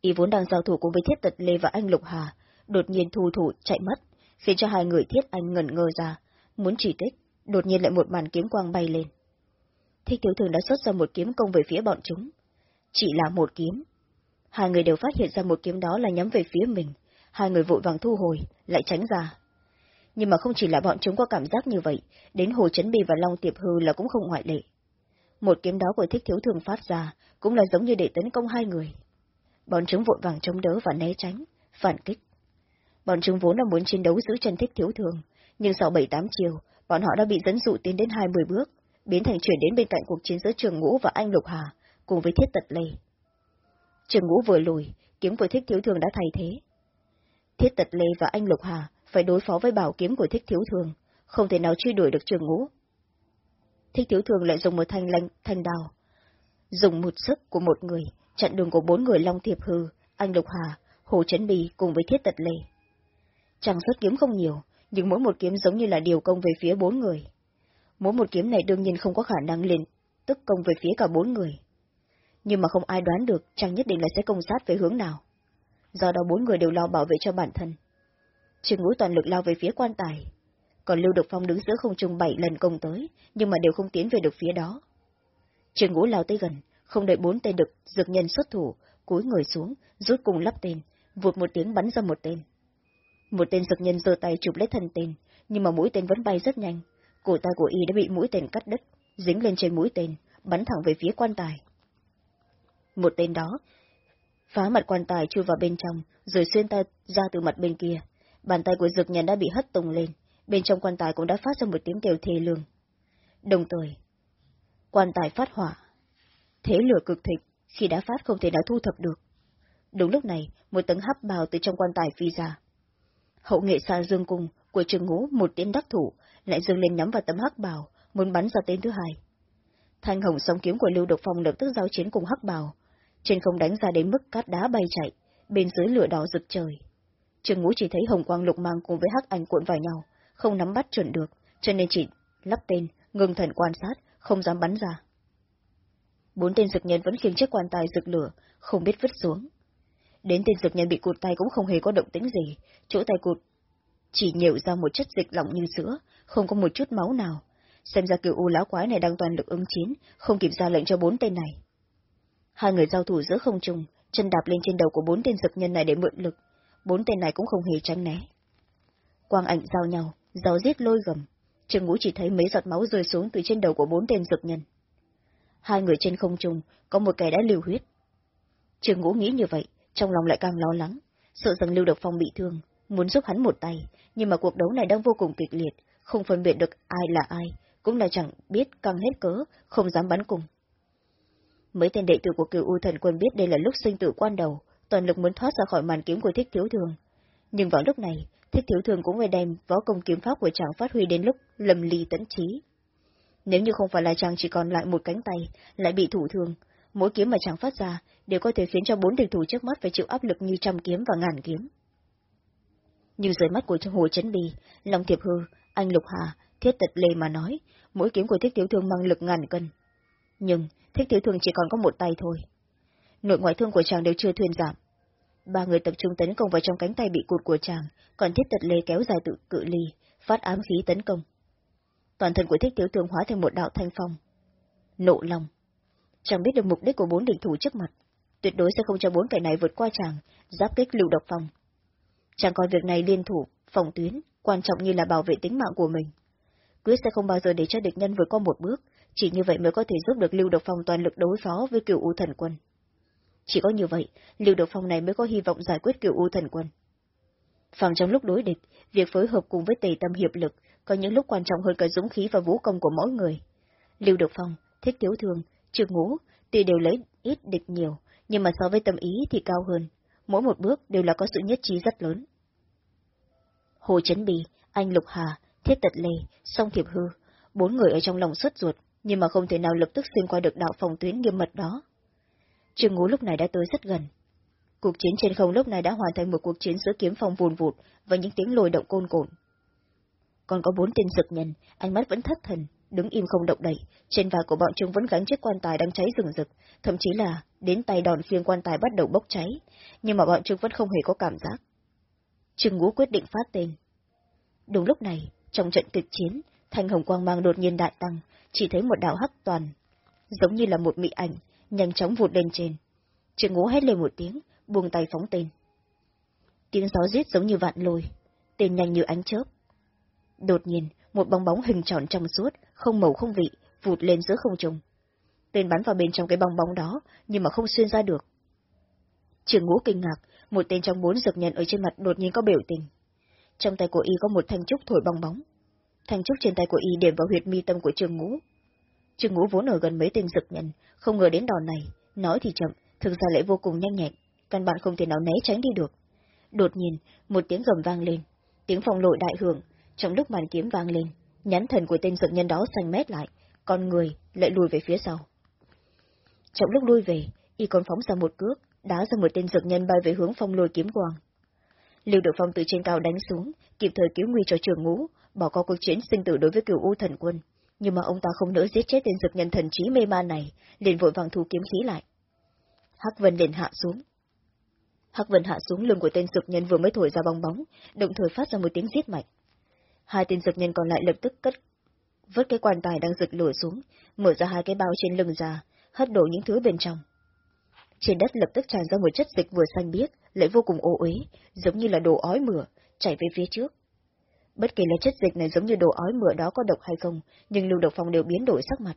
Y vốn đang giao thủ cùng với thiết tật Lê và anh Lục Hà, đột nhiên thu thủ chạy mất, khiến cho hai người thiết anh ngẩn ngơ ra, muốn chỉ tích, đột nhiên lại một màn kiếm quang bay lên. Thích thiếu thường đã xuất ra một kiếm công về phía bọn chúng. Chỉ là một kiếm. Hai người đều phát hiện ra một kiếm đó là nhắm về phía mình, hai người vội vàng thu hồi, lại tránh ra. Nhưng mà không chỉ là bọn chúng có cảm giác như vậy, đến Hồ Chấn Bì và Long Tiệp Hư là cũng không ngoại lệ. Một kiếm đó của thích thiếu thường phát ra, cũng là giống như để tấn công hai người. Bọn chúng vội vàng chống đỡ và né tránh, phản kích. Bọn chúng vốn là muốn chiến đấu giữ chân thích thiếu thường, nhưng sau bảy tám chiều, bọn họ đã bị dẫn dụ tiến đến hai mươi bước, biến thành chuyển đến bên cạnh cuộc chiến giữa Trường Ngũ và anh Lục Hà, cùng với Thiết Tật Lê. Trường Ngũ vừa lùi, kiếm của Thích Thiếu Thường đã thay thế. Thiết Tật Lê và anh Lục Hà phải đối phó với bảo kiếm của Thích Thiếu Thường, không thể nào truy đuổi được Trường Ngũ. Thích Thiếu Thường lại dùng một thanh lanh thanh đào, dùng một sức của một người, chặn đường của bốn người Long Thiệp Hư, anh Lục Hà, Hồ Trấn Bì cùng với Thiết Tật Lê. Chẳng xuất kiếm không nhiều, nhưng mỗi một kiếm giống như là điều công về phía bốn người. Mỗi một kiếm này đương nhiên không có khả năng liền tức công về phía cả bốn người. Nhưng mà không ai đoán được chẳng nhất định là sẽ công sát về hướng nào. Do đó bốn người đều lo bảo vệ cho bản thân. Trường ngũ toàn lực lao về phía quan tài. Còn Lưu Độc Phong đứng giữa không trung bảy lần công tới, nhưng mà đều không tiến về được phía đó. Trường ngũ lao tới gần, không đợi bốn tên được dược nhân xuất thủ, cúi người xuống, rút cùng lắp tên, vụt một tiếng bắn ra một tên. Một tên dược nhân giơ tay chụp lấy thân tên, nhưng mà mũi tên vẫn bay rất nhanh. Cổ tay của y đã bị mũi tên cắt đứt, dính lên trên mũi tên, bắn thẳng về phía quan tài. Một tên đó, phá mặt quan tài chui vào bên trong, rồi xuyên tay ra từ mặt bên kia. Bàn tay của dược nhân đã bị hất tung lên, bên trong quan tài cũng đã phát ra một tiếng kêu thê lương. Đồng thời, quan tài phát hỏa. Thế lửa cực thịnh, khi đã phát không thể nào thu thập được. Đúng lúc này, một tấm hấp bào từ trong quan tài phi ra. Hậu nghệ xa dương cung của trường ngũ một tiếng đắc thủ, lại dừng lên nhắm vào tấm hắc bào, muốn bắn ra tên thứ hai. Thanh hồng song kiếm của Lưu Độc Phong lập tức giao chiến cùng hắc bào. Trên không đánh ra đến mức cát đá bay chạy, bên dưới lửa đỏ rực trời. Trường ngũ chỉ thấy hồng quang lục mang cùng với hắc ảnh cuộn vào nhau, không nắm bắt chuẩn được, cho nên chỉ lắp tên, ngừng thần quan sát, không dám bắn ra. Bốn tên dực nhân vẫn khiêng chiếc quan tài rực lửa, không biết vứt xuống. Đến tên dực nhân bị cụt tay cũng không hề có động tĩnh gì, chỗ tay cụt chỉ nhiều ra một chất dịch lỏng như sữa, không có một chút máu nào. Xem ra cựu u lão quái này đang toàn lực ứng chiến, không kịp ra lệnh cho bốn tên này. Hai người giao thủ giữa không trung, chân đạp lên trên đầu của bốn tên dực nhân này để mượn lực. Bốn tên này cũng không hề tránh né. Quang ảnh giao nhau, giao giết lôi gầm. trường Ngũ chỉ thấy mấy giọt máu rơi xuống từ trên đầu của bốn tên dực nhân. Hai người trên không trung, có một kẻ đã liều huyết. trường Ngũ nghĩ như vậy, trong lòng lại càng lo lắng, sợ rằng Lưu Độc Phong bị thương, muốn giúp hắn một tay, nhưng mà cuộc đấu này đang vô cùng kịch liệt, không phân biệt được ai là ai, cũng là chẳng biết căng hết cớ, không dám bắn cùng. Mấy tên đệ tử của cựu U thần quân biết đây là lúc sinh tử quan đầu, toàn lực muốn thoát ra khỏi màn kiếm của thích thiếu thường. Nhưng vào lúc này, thích thiếu thường cũng phải đem võ công kiếm pháp của chàng phát huy đến lúc lầm ly tấn trí. Nếu như không phải là chàng chỉ còn lại một cánh tay, lại bị thủ thương, mỗi kiếm mà chàng phát ra đều có thể khiến cho bốn địch thủ trước mắt phải chịu áp lực như trăm kiếm và ngàn kiếm. Nhưng dưới mắt của Hồ Chấn Bì, Long Thiệp Hư, anh Lục Hà, Thiết Tật Lê mà nói, mỗi kiếm của Thiết Tiểu Thương mang lực ngàn cân. Nhưng, Thiết Tiểu Thương chỉ còn có một tay thôi. Nội ngoại thương của chàng đều chưa thuyên giảm. Ba người tập trung tấn công vào trong cánh tay bị cụt của chàng, còn Thiết Tật Lê kéo dài tự cự ly, phát ám khí tấn công. Toàn thân của Thiết Tiểu Thương hóa thành một đạo thanh phong. Nộ lòng. Chàng biết được mục đích của bốn địch thủ trước mặt, tuyệt đối sẽ không cho bốn kẻ này vượt qua chàng, giáp kích lưu độc phòng. Chàng coi việc này liên thủ, phòng tuyến, quan trọng như là bảo vệ tính mạng của mình. Quyết sẽ không bao giờ để cho địch nhân vượt qua một bước, chỉ như vậy mới có thể giúp được Lưu Độc Phong toàn lực đối phó với cựu U Thần Quân. Chỉ có như vậy, Lưu Độc Phong này mới có hy vọng giải quyết cựu U Thần Quân. Phòng trong lúc đối địch, việc phối hợp cùng với tề tâm hiệp lực có những lúc quan trọng hơn cả dũng khí và vũ công của mỗi người. Lưu Độc Phong, Thích Tiếu Thường, Trương Ngũ, tuy đều lấy ít địch nhiều, nhưng mà so với tâm ý thì cao hơn, mỗi một bước đều là có sự nhất trí rất lớn. Hồ Chấn Bì, anh Lục Hà, thiết tật lê, song thiệp hư, bốn người ở trong lòng xuất ruột, nhưng mà không thể nào lập tức xuyên qua được đạo phòng tuyến nghiêm mật đó. Trương Ngũ lúc này đã tới rất gần. Cuộc chiến trên không lúc này đã hoàn thành một cuộc chiến giữa kiếm phong vùn vụt và những tiếng lồi động côn cồn. Còn có bốn tên dực nhân, ánh mắt vẫn thất thần, đứng im không động đậy, trên vai của bọn chúng vẫn gánh chiếc quan tài đang cháy rừng rực, thậm chí là đến tay đòn phiên quan tài bắt đầu bốc cháy, nhưng mà bọn chúng vẫn không hề có cảm giác. Trương Ngũ quyết định phát tên. Đúng lúc này, trong trận kịch chiến, thanh hồng quang mang đột nhiên đại tăng, chỉ thấy một đạo hắc toàn, giống như là một mị ảnh, nhanh chóng vụt lên trên. Trương Ngũ hét lên một tiếng, buông tay phóng tên. Tiếng gió giết giống như vạn lôi, tên nhanh như ánh chớp. Đột nhiên, một bong bóng hình tròn trong suốt, không màu không vị, vụt lên giữa không trung. Tên bắn vào bên trong cái bong bóng đó, nhưng mà không xuyên ra được. Trường ngũ kinh ngạc, một tên trong bốn dược nhân ở trên mặt đột nhiên có biểu tình. Trong tay của y có một thanh trúc thổi bong bóng. Thanh trúc trên tay của y điểm vào huyệt mi tâm của trường ngũ. Trường ngũ vốn ở gần mấy tên dược nhân, không ngờ đến đòn này, nói thì chậm, thực ra lại vô cùng nhanh nhẹn, căn bản không thể nào né tránh đi được. Đột nhiên, một tiếng gầm vang lên, tiếng phòng lội đại hưởng, trong lúc màn kiếm vang lên, nhãn thần của tên dược nhân đó xanh mét lại, con người lại lùi về phía sau. Trong lúc lui về, y còn phóng ra một cước, đá ra một tên dược nhân bay về hướng phong lôi kiếm quang. Lưu Được Phong từ trên cao đánh xuống, kịp thời cứu nguy cho trường ngũ, bỏ qua cuộc chiến sinh tử đối với cửu u thần quân. Nhưng mà ông ta không nỡ giết chết tên dược nhân thần trí mê man này, liền vội vàng thu kiếm khí lại. Hắc Vân liền hạ xuống. Hắc Vân hạ xuống lưng của tên dược nhân vừa mới thổi ra bong bóng, đồng thời phát ra một tiếng giết mạnh. Hai tên dược nhân còn lại lập tức cất vớt cái quan tài đang rực lửa xuống, mở ra hai cái bao trên lưng ra, hất đổ những thứ bên trong. Trên đất lập tức tràn ra một chất dịch vừa xanh biếc, lại vô cùng ô uế, giống như là đồ ói mửa, chảy về phía trước. Bất kể là chất dịch này giống như đồ ói mửa đó có độc hay không, nhưng Lưu Độc Phong đều biến đổi sắc mặt.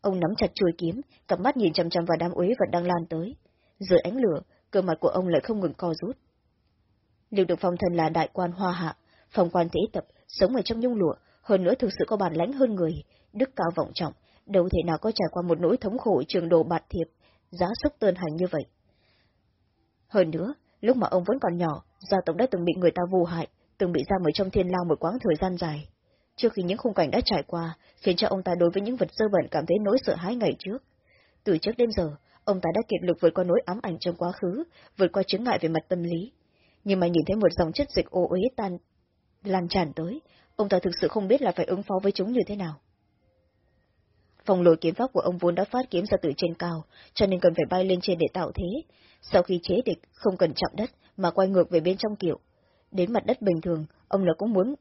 Ông nắm chặt chuôi kiếm, cặp mắt nhìn chăm chăm vào đám uế vật đang lan tới. Dưới ánh lửa, cơ mặt của ông lại không ngừng co rút. Lưu Độc Phong thân là đại quan hoa hạ, phòng quan thế tập, sống ở trong nhung lụa, hơn nữa thực sự có bản lãnh hơn người, đức cao vọng trọng, đâu thể nào có trải qua một nỗi thống khổ trường đồ bạt thiệp, giá sức tơn hành như vậy. Hơn nữa, lúc mà ông vẫn còn nhỏ, gia tộc đã từng bị người ta vu hại, từng bị giam ở trong thiên lao một quãng thời gian dài. Trước khi những khung cảnh đã trải qua, khiến cho ông ta đối với những vật dơ bẩn cảm thấy nỗi sợ hãi ngày trước. Từ trước đến giờ, ông ta đã kiệt lực vượt qua nỗi ám ảnh trong quá khứ, vượt qua chứng ngại về mặt tâm lý. Nhưng mà nhìn thấy một dòng chất dịch ô uế tan lan tràn tới, ông ta thực sự không biết là phải ứng phó với chúng như thế nào. Phòng lôi kiếm pháp của ông vốn đã phát kiếm ra từ trên cao, cho nên cần phải bay lên trên để tạo thế. Sau khi chế địch, không cần chạm đất, mà quay ngược về bên trong kiểu. Đến mặt đất bình thường, ông là cũng muốn,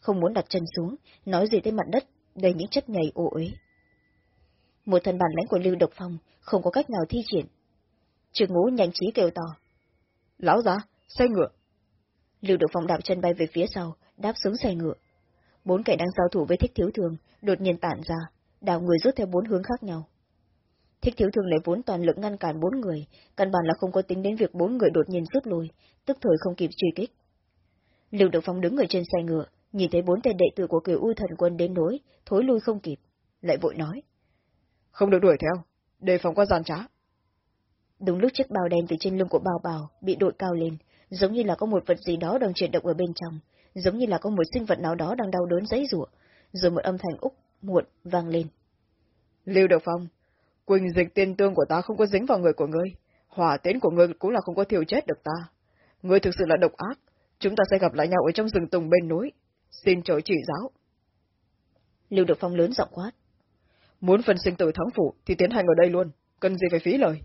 không muốn đặt chân xuống, nói gì tới mặt đất, đầy những chất nhầy ô uế. Một thần bản lãnh của Lưu Độc Phong, không có cách nào thi triển. Trường ngũ nhanh trí kêu to. Lão già, xe ngựa. Lưu Độc Phong đạp chân bay về phía sau, đáp xuống xe ngựa. Bốn kẻ đang giao thủ với thích thiếu thường, đột nhiên tản ra, đào người rút theo bốn hướng khác nhau. Thích thiếu thường lấy vốn toàn lực ngăn cản bốn người, căn bản là không có tính đến việc bốn người đột nhiên rút lui, tức thời không kịp truy kích. Lưu Độc Phong đứng ở trên xe ngựa, nhìn thấy bốn tên đệ tử của cửu U thần quân đến nối, thối lui không kịp, lại vội nói. Không được đuổi theo, đề phòng qua gian trá. Đúng lúc chiếc bào đen từ trên lưng của bào bào bị đội cao lên, giống như là có một vật gì đó đang chuyển động ở bên trong, giống như là có một sinh vật nào đó đang đau đớn giấy rủa, rồi một âm thanh úc muộn vang lên. Lưu Độc Phong, quỳnh dịch tiên tương của ta không có dính vào người của ngươi, hỏa tiến của ngươi cũng là không có thiêu chết được ta. Ngươi thực sự là độc ác, chúng ta sẽ gặp lại nhau ở trong rừng tùng bên núi. Xin trời chỉ giáo. Lưu Độc Phong lớn giọng quát. Muốn phân sinh tử thắng phủ thì tiến hành ở đây luôn, cần gì phải phí lời.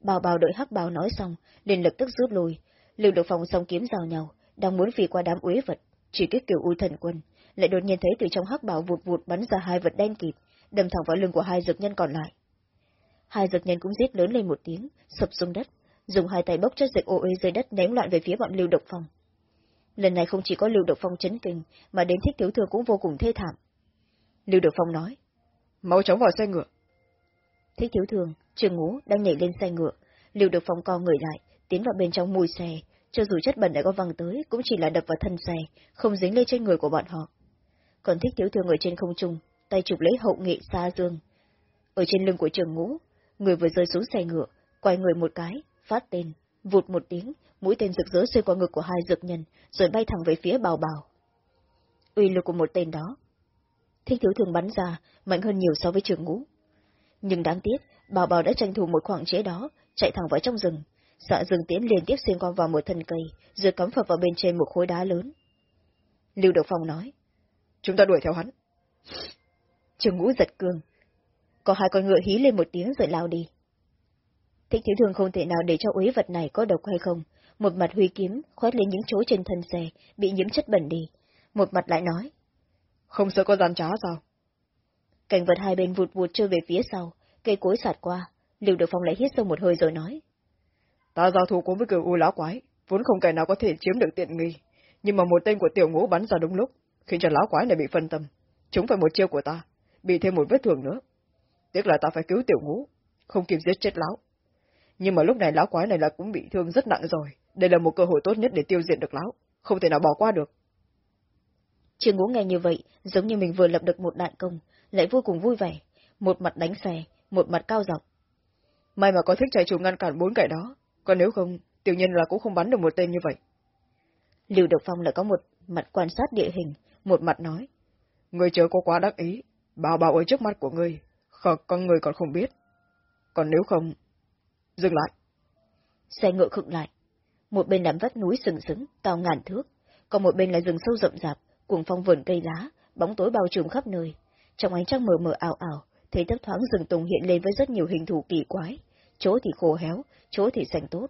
Bào bào đợi hắc bào nói xong, liền lập tức rút lui. Lưu Độc Phong song kiếm giao nhau, đang muốn phi qua đám uế vật, chỉ kích kiểu u thần quân, lại đột nhiên thấy từ trong hắc bảo vụt vụt bắn ra hai vật đen kịt, đâm thẳng vào lưng của hai dược nhân còn lại. Hai dược nhân cũng giết lớn lên một tiếng, sập xuống đất, dùng hai tay bốc chất dịch ô uế dưới đất ném loạn về phía bọn Lưu Độc Phong. Lần này không chỉ có Lưu Độc Phong chấn kinh, mà đến thích thiếu thương cũng vô cùng thê thảm. Lưu Độc Phong nói, Mau chóng vào xe ngựa. Thích thiếu thường, trường ngũ đang nhảy lên xe ngựa, Lưu Độc Phong co người lại, tiến vào bên trong mùi xe, cho dù chất bẩn đã có văng tới, cũng chỉ là đập vào thân xe, không dính lên trên người của bọn họ. Còn thích thiếu thương ở trên không trung, tay chụp lấy hậu nghị xa dương. Ở trên lưng của trường ngũ, người vừa rơi xuống xe ngựa, quay người một cái, phát tên, vụt một tiếng, mũi tên rực rỡ xuyên qua ngực của hai dược nhân, rồi bay thẳng về phía bào bào. uy lực của một tên đó. Thích thiếu thường bắn ra, mạnh hơn nhiều so với trường ngũ. Nhưng đáng tiếc, bào bào đã tranh thủ một khoảng chế đó, chạy thẳng vào trong rừng. Dạ Xạ rừng tiến liên tiếp xuyên qua vào một thân cây, rồi cắm phập vào bên trên một khối đá lớn. Lưu Độc Phong nói. Chúng ta đuổi theo hắn. Trường ngũ giật cương. Có hai con ngựa hí lên một tiếng rồi lao đi. Thích thiếu thường không thể nào để cho uế vật này có độc hay không. Một mặt huy kiếm, khoét lên những chỗ trên thân xe, bị nhiễm chất bẩn đi. Một mặt lại nói. Không sợ có gian trá sao? Cảnh vật hai bên vụt vụt trôi về phía sau, cây cối sạt qua. Liều được phong lại hít sâu một hơi rồi nói. Ta giao thủ cũng với cửu u lão quái, vốn không kẻ nào có thể chiếm được tiện nghi. Nhưng mà một tên của tiểu ngũ bắn ra đúng lúc, khiến cho lão quái này bị phân tâm. Chúng phải một chiêu của ta, bị thêm một vết thương nữa. Tiếc là ta phải cứu tiểu ngũ, không kịp giết chết lão. Nhưng mà lúc này lão quái này là cũng bị thương rất nặng rồi, đây là một cơ hội tốt nhất để tiêu diệt được lão, không thể nào bỏ qua được. Trương Ngũ nghe như vậy, giống như mình vừa lập được một đại công, lại vô cùng vui vẻ, một mặt đánh xe, một mặt cao giọng. May mà có thích chạy chủ ngăn cản bốn kẻ đó, còn nếu không, tiểu nhân là cũng không bắn được một tên như vậy. Lưu Độc Phong lại có một mặt quan sát địa hình, một mặt nói. Người chớ có quá đắc ý, bảo bảo ở trước mắt của ngươi, con người còn không biết. Còn nếu không... Dừng lại. Xe ngựa khựng lại. Một bên là vách núi sừng sững, cao ngàn thước, còn một bên là rừng sâu rậm rạp, cùng phong vườn cây lá, bóng tối bao trùm khắp nơi. Trong ánh trăng mờ mờ ảo ảo, thấy thấp thoáng rừng tùng hiện lên với rất nhiều hình thù kỳ quái, chỗ thì khô héo, chỗ thì xanh tốt.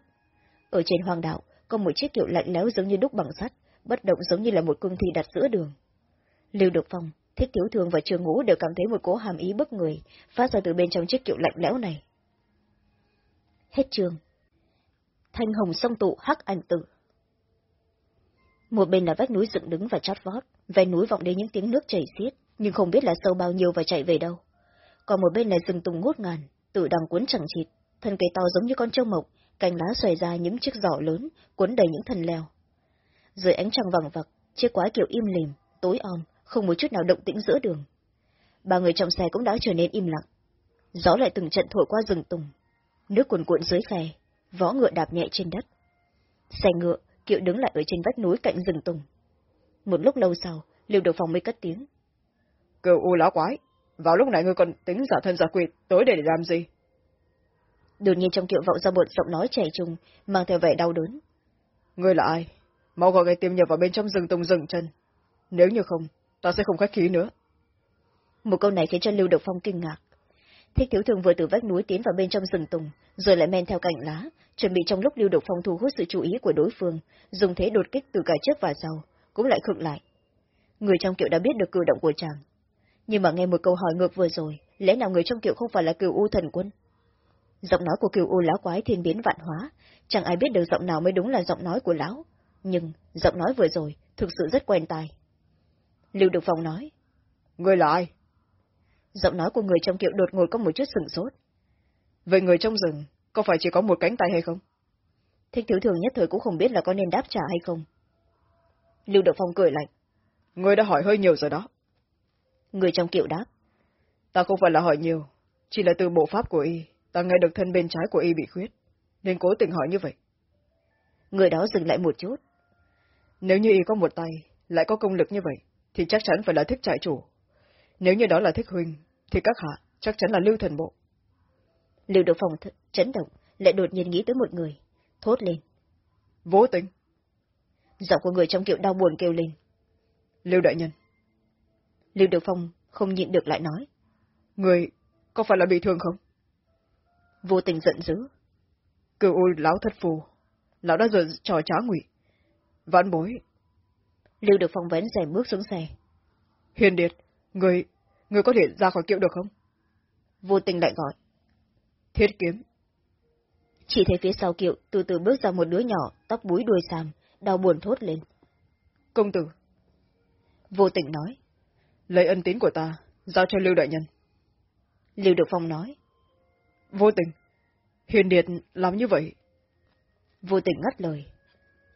Ở trên hoang đạo, có một chiếc kiệu lạnh lẽo giống như đúc bằng sắt, bất động giống như là một cương thi đặt giữa đường. Lưu Độc Phong, Thích Thiếu Thường và Trường Ngũ đều cảm thấy một cỗ hàm ý bức người, phát ra từ bên trong chiếc kiệu lạnh lẽo này. Hết trường. Thanh hồng song tụ hắc ảnh tử. Một bên là vách núi dựng đứng và chót vót, ven núi vọng đến những tiếng nước chảy xiết, nhưng không biết là sâu bao nhiêu và chạy về đâu. Còn một bên là rừng tùng ngút ngàn, tự đằng cuốn chẳng chịt, thân cây to giống như con trâu mộc, cành lá xòe ra những chiếc giỏ lớn, cuốn đầy những thần leo. Dưới ánh trăng vàng vặc, chiếc quái kiểu im lìm, tối om, không một chút nào động tĩnh giữa đường. Ba người trong xe cũng đã trở nên im lặng. Gió lại từng trận thổi qua rừng tùng. Nước cuồn cuộn dưới khe, võ ngựa đạp nhẹ trên đất. Xe ngựa, kiệu đứng lại ở trên vách núi cạnh rừng tùng. Một lúc lâu sau, liều đầu phòng mới cất tiếng. Cựu u lão quái, vào lúc này ngươi còn tính giả thân giả quỷ, tối để, để làm gì? Đột nhiên trong kiệu vọng ra một giọng nói trẻ trung, mang theo vẻ đau đớn. Ngươi là ai? Mau gọi người tìm nhập vào bên trong rừng tùng rừng chân. Nếu như không, ta sẽ không khách khí nữa. Một câu này khiến cho Lưu Độc Phong kinh ngạc. Thích thiếu thường vừa từ vách núi tiến vào bên trong rừng tùng, rồi lại men theo cành lá, chuẩn bị trong lúc Lưu Độc Phong thu hút sự chú ý của đối phương, dùng thế đột kích từ cả trước và sau, cũng lại khựng lại. Người trong kiệu đã biết được cử động của chàng. Nhưng mà nghe một câu hỏi ngược vừa rồi, lẽ nào người trong kiệu không phải là cửu u thần quân? Giọng nói của cửu u lão quái thiên biến vạn hóa, chẳng ai biết được giọng nào mới đúng là giọng nói của lão. Nhưng, giọng nói vừa rồi, thực sự rất quen tai. Lưu Độc Phong nói. Người là ai? Giọng nói của người trong kiệu đột ngột có một chút sừng sốt. Vậy người trong rừng, có phải chỉ có một cánh tay hay không? Thích thiếu thường nhất thời cũng không biết là có nên đáp trả hay không. Lưu Độc Phong cười lạnh. Người đã hỏi hơi nhiều rồi đó. Người trong kiệu đáp. Ta không phải là hỏi nhiều, chỉ là từ bộ pháp của y, ta nghe được thân bên trái của y bị khuyết, nên cố tình hỏi như vậy. Người đó dừng lại một chút. Nếu như y có một tay, lại có công lực như vậy, thì chắc chắn phải là thích trại chủ. Nếu như đó là thích huynh, thì các hạ chắc chắn là lưu thần bộ. Lưu Độc Phong chấn động, lại đột nhiên nghĩ tới một người, thốt lên. Vô tình. Giọng của người trong kiệu đau buồn kêu lên. Lưu đại nhân. Lưu Độc Phong không nhịn được lại nói. Người, có phải là bị thương không? Vô tình giận dữ. Cửu u lão thất phù, lão đã giờ trò trá ngụy. Vãn bối. Lưu Được Phong vén rèm bước xuống xe. Hiền Điệt, người, người có thể ra khỏi kiệu được không? Vô tình lại gọi. Thiết kiếm. Chỉ thấy phía sau kiệu từ từ bước ra một đứa nhỏ, tóc búi đuôi xàm, đau buồn thốt lên. Công tử. Vô tình nói. Lấy ân tín của ta, giao cho Lưu Đại Nhân. Lưu Được Phong nói. Vô tình. Hiền Điệt làm như vậy. Vô tình ngắt lời.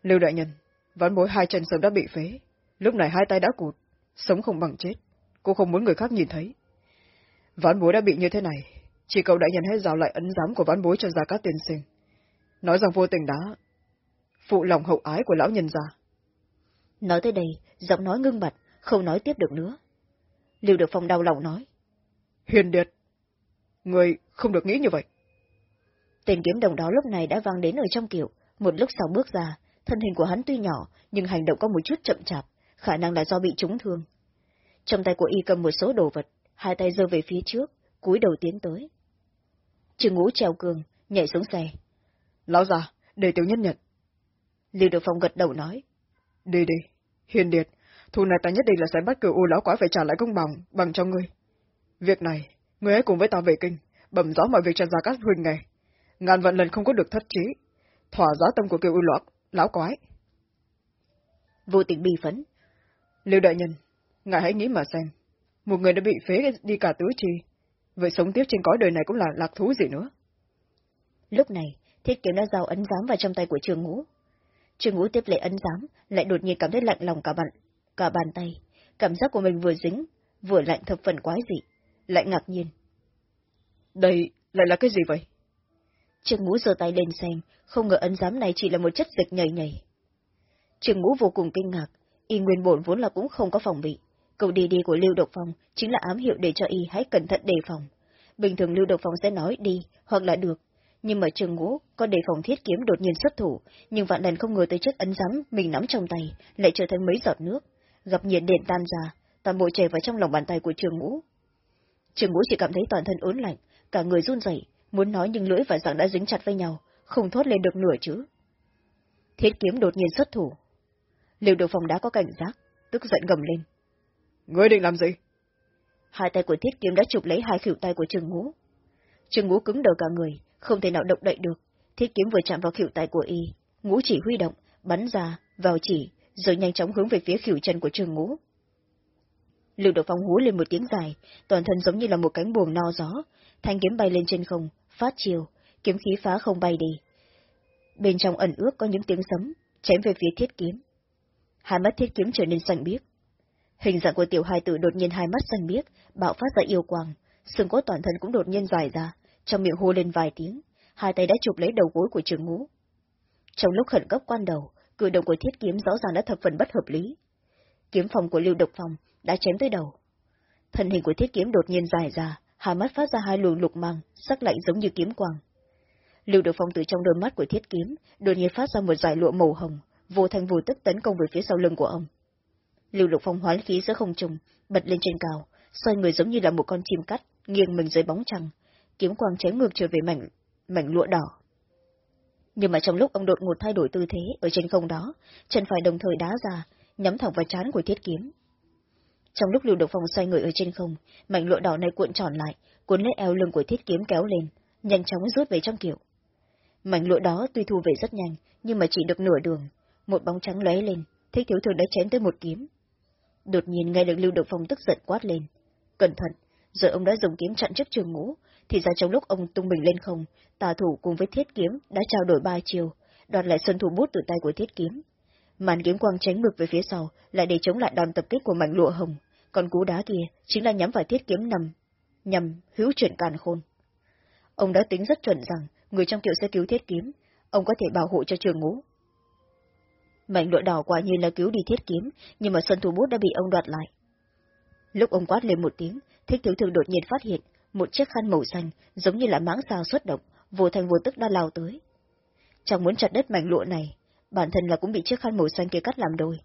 Lưu Đại Nhân, ván bối hai chân sớm đã bị phế. Lúc này hai tay đã cụt, sống không bằng chết. Cô không muốn người khác nhìn thấy. Ván bối đã bị như thế này, chỉ cầu đại nhân hãy giao lại ấn giám của ván bối cho gia cát tiên sinh. Nói rằng vô tình đã phụ lòng hậu ái của lão nhân gia. Nói tới đây, giọng nói ngưng bặt, không nói tiếp được nữa. Lưu Được Phong đau lòng nói. Hiền Điệt, người không được nghĩ như vậy. Tên kiếm đồng đó lúc này đã vang đến ở trong kiệu, một lúc sau bước ra, thân hình của hắn tuy nhỏ, nhưng hành động có một chút chậm chạp, khả năng là do bị trúng thương. Trong tay của y cầm một số đồ vật, hai tay giơ về phía trước, cúi đầu tiến tới. Trương Ngũ treo cường, nhảy xuống xe. Lão già, để tiểu nhân nhận. Lưu Được Phong gật đầu nói. Đi đi, hiền điệt, thù này ta nhất định là sẽ bắt cửu u lão quái phải trả lại công bằng, bằng cho ngươi. Việc này, ngươi hãy cùng với ta về kinh, bẩm rõ mọi việc cho ra các huynh này. Ngàn vạn lần không có được thất trí, thỏa giá tâm của cửu u lão, lão quái. Vô tình bi phấn. Lưu đại nhân, ngài hãy nghĩ mà xem. Một người đã bị phế đi cả tứ chi, vậy sống tiếp trên cõi đời này cũng là lạc thú gì nữa. Lúc này, thiết kiếm đã giao ấn giám vào trong tay của trường ngũ. Trường ngũ tiếp lệ ấn giám, lại đột nhiên cảm thấy lạnh lòng cả bàn, cả bàn tay. Cảm giác của mình vừa dính, vừa lạnh thập phần quái dị, lại ngạc nhiên. Đây lại là cái gì vậy? Trường ngũ giơ tay lên xem, không ngờ ấn giám này chỉ là một chất dịch nhầy nhầy. Trường ngũ vô cùng kinh ngạc, y nguyên bổn vốn là cũng không có phòng bị. Câu đi đi của Lưu Độc Phong chính là ám hiệu để cho y hãy cẩn thận đề phòng. Bình thường Lưu Độc Phong sẽ nói đi, hoặc là được, nhưng mà trường ngũ có đề phòng thiết kiếm đột nhiên xuất thủ, nhưng vạn lần không ngờ tới chất ấn giám mình nắm trong tay, lại trở thành mấy giọt nước, gặp nhiệt điện tan ra, toàn bộ chảy vào trong lòng bàn tay của trường ngũ. Trường ngũ chỉ cảm thấy toàn thân ớn lạnh, cả người run rẩy, muốn nói nhưng lưỡi và răng đã dính chặt với nhau, không thốt lên được nửa chữ. Thiết kiếm đột nhiên xuất thủ. Liêu Độc Phong đã có cảnh giác, tức giận gầm lên. Ngươi định làm gì? Hai tay của thiết kiếm đã chụp lấy hai khỉu tay của trường ngũ. Trường ngũ cứng đầu cả người, không thể nào động đậy được. Thiết kiếm vừa chạm vào khỉu tay của y, ngũ chỉ huy động, bắn ra, vào chỉ, rồi nhanh chóng hướng về phía khỉu chân của trường ngũ. Lưu Độc Phong hú lên một tiếng dài, toàn thân giống như là một cánh buồm no gió, thanh kiếm bay lên trên không, phát chiều, kiếm khí phá không bay đi. Bên trong ẩn ước có những tiếng sấm, chém về phía thiết kiếm. Hai mắt thiết kiếm trở nên xanh biếc. Hình dạng của tiểu hài tử đột nhiên hai mắt xanh biếc, bạo phát ra yêu quang, xương cốt toàn thân cũng đột nhiên dài ra, trong miệng hô lên vài tiếng, hai tay đã chụp lấy đầu gối của trường ngũ. Trong lúc khẩn cấp quan đầu, cử động của thiết kiếm rõ ràng đã thập phần bất hợp lý. Kiếm phòng của Lưu Độc Phong đã chém tới đầu. Thân hình của thiết kiếm đột nhiên dài ra, hai mắt phát ra hai luồng lục mang, sắc lạnh giống như kiếm quang. Lưu Độc Phong từ trong đôi mắt của thiết kiếm, đột nhiên phát ra một dải lụa màu hồng, vô thành vô tức tấn công về phía sau lưng của ông. Lưu Lục Phong hoán khí giữa không trung, bật lên trên cao, xoay người giống như là một con chim cắt, nghiêng mình dưới bóng trăng, kiếm quang chém ngược trở về mảnh mảnh lụa đỏ. Nhưng mà trong lúc ông đột ngột thay đổi tư thế ở trên không đó, chân phải đồng thời đá ra, nhắm thẳng vào trán của thiết kiếm. Trong lúc Lưu Độc Phong xoay người ở trên không, mảnh lụa đỏ này cuộn tròn lại, cuốn lấy eo lưng của thiết kiếm kéo lên, nhanh chóng rút về trong kiểu. Mảnh lụa đó tuy thu về rất nhanh, nhưng mà chỉ được nửa đường, một bóng trắng lóe lên, thích thiếu thường đã chém tới một kiếm. Đột nhiên ngay được Lưu Độc Phong tức giận quát lên. Cẩn thận, rồi ông đã dùng kiếm chặn trước trường ngũ, thì ra trong lúc ông tung mình lên không, tà thủ cùng với thiết kiếm đã trao đổi ba chiều, đoạt lại xuân thủ bút từ tay của thiết kiếm. Màn kiếm quang tránh ngược về phía sau, lại để chống lại đòn tập kích của mảnh lụa hồng, còn cú đá kia chính là nhắm vào thiết kiếm nằm, nhằm hữu chuyển càn khôn. Ông đã tính rất chuẩn rằng người trong kiệu sẽ cứu thiết kiếm, ông có thể bảo hộ cho trường ngũ. Mảnh lụa đỏ quả nhiên là cứu đi thiết kiếm, nhưng mà sân thủ bút đã bị ông đoạt lại. Lúc ông quát lên một tiếng, thích thiếu thường đột nhiên phát hiện, một chiếc khăn màu xanh, giống như là mãng sao xuất động, vô thành vô tức đã lao tới. Chẳng muốn chặt đất mảnh lụa này, bản thân là cũng bị chiếc khăn màu xanh kia cắt làm đôi.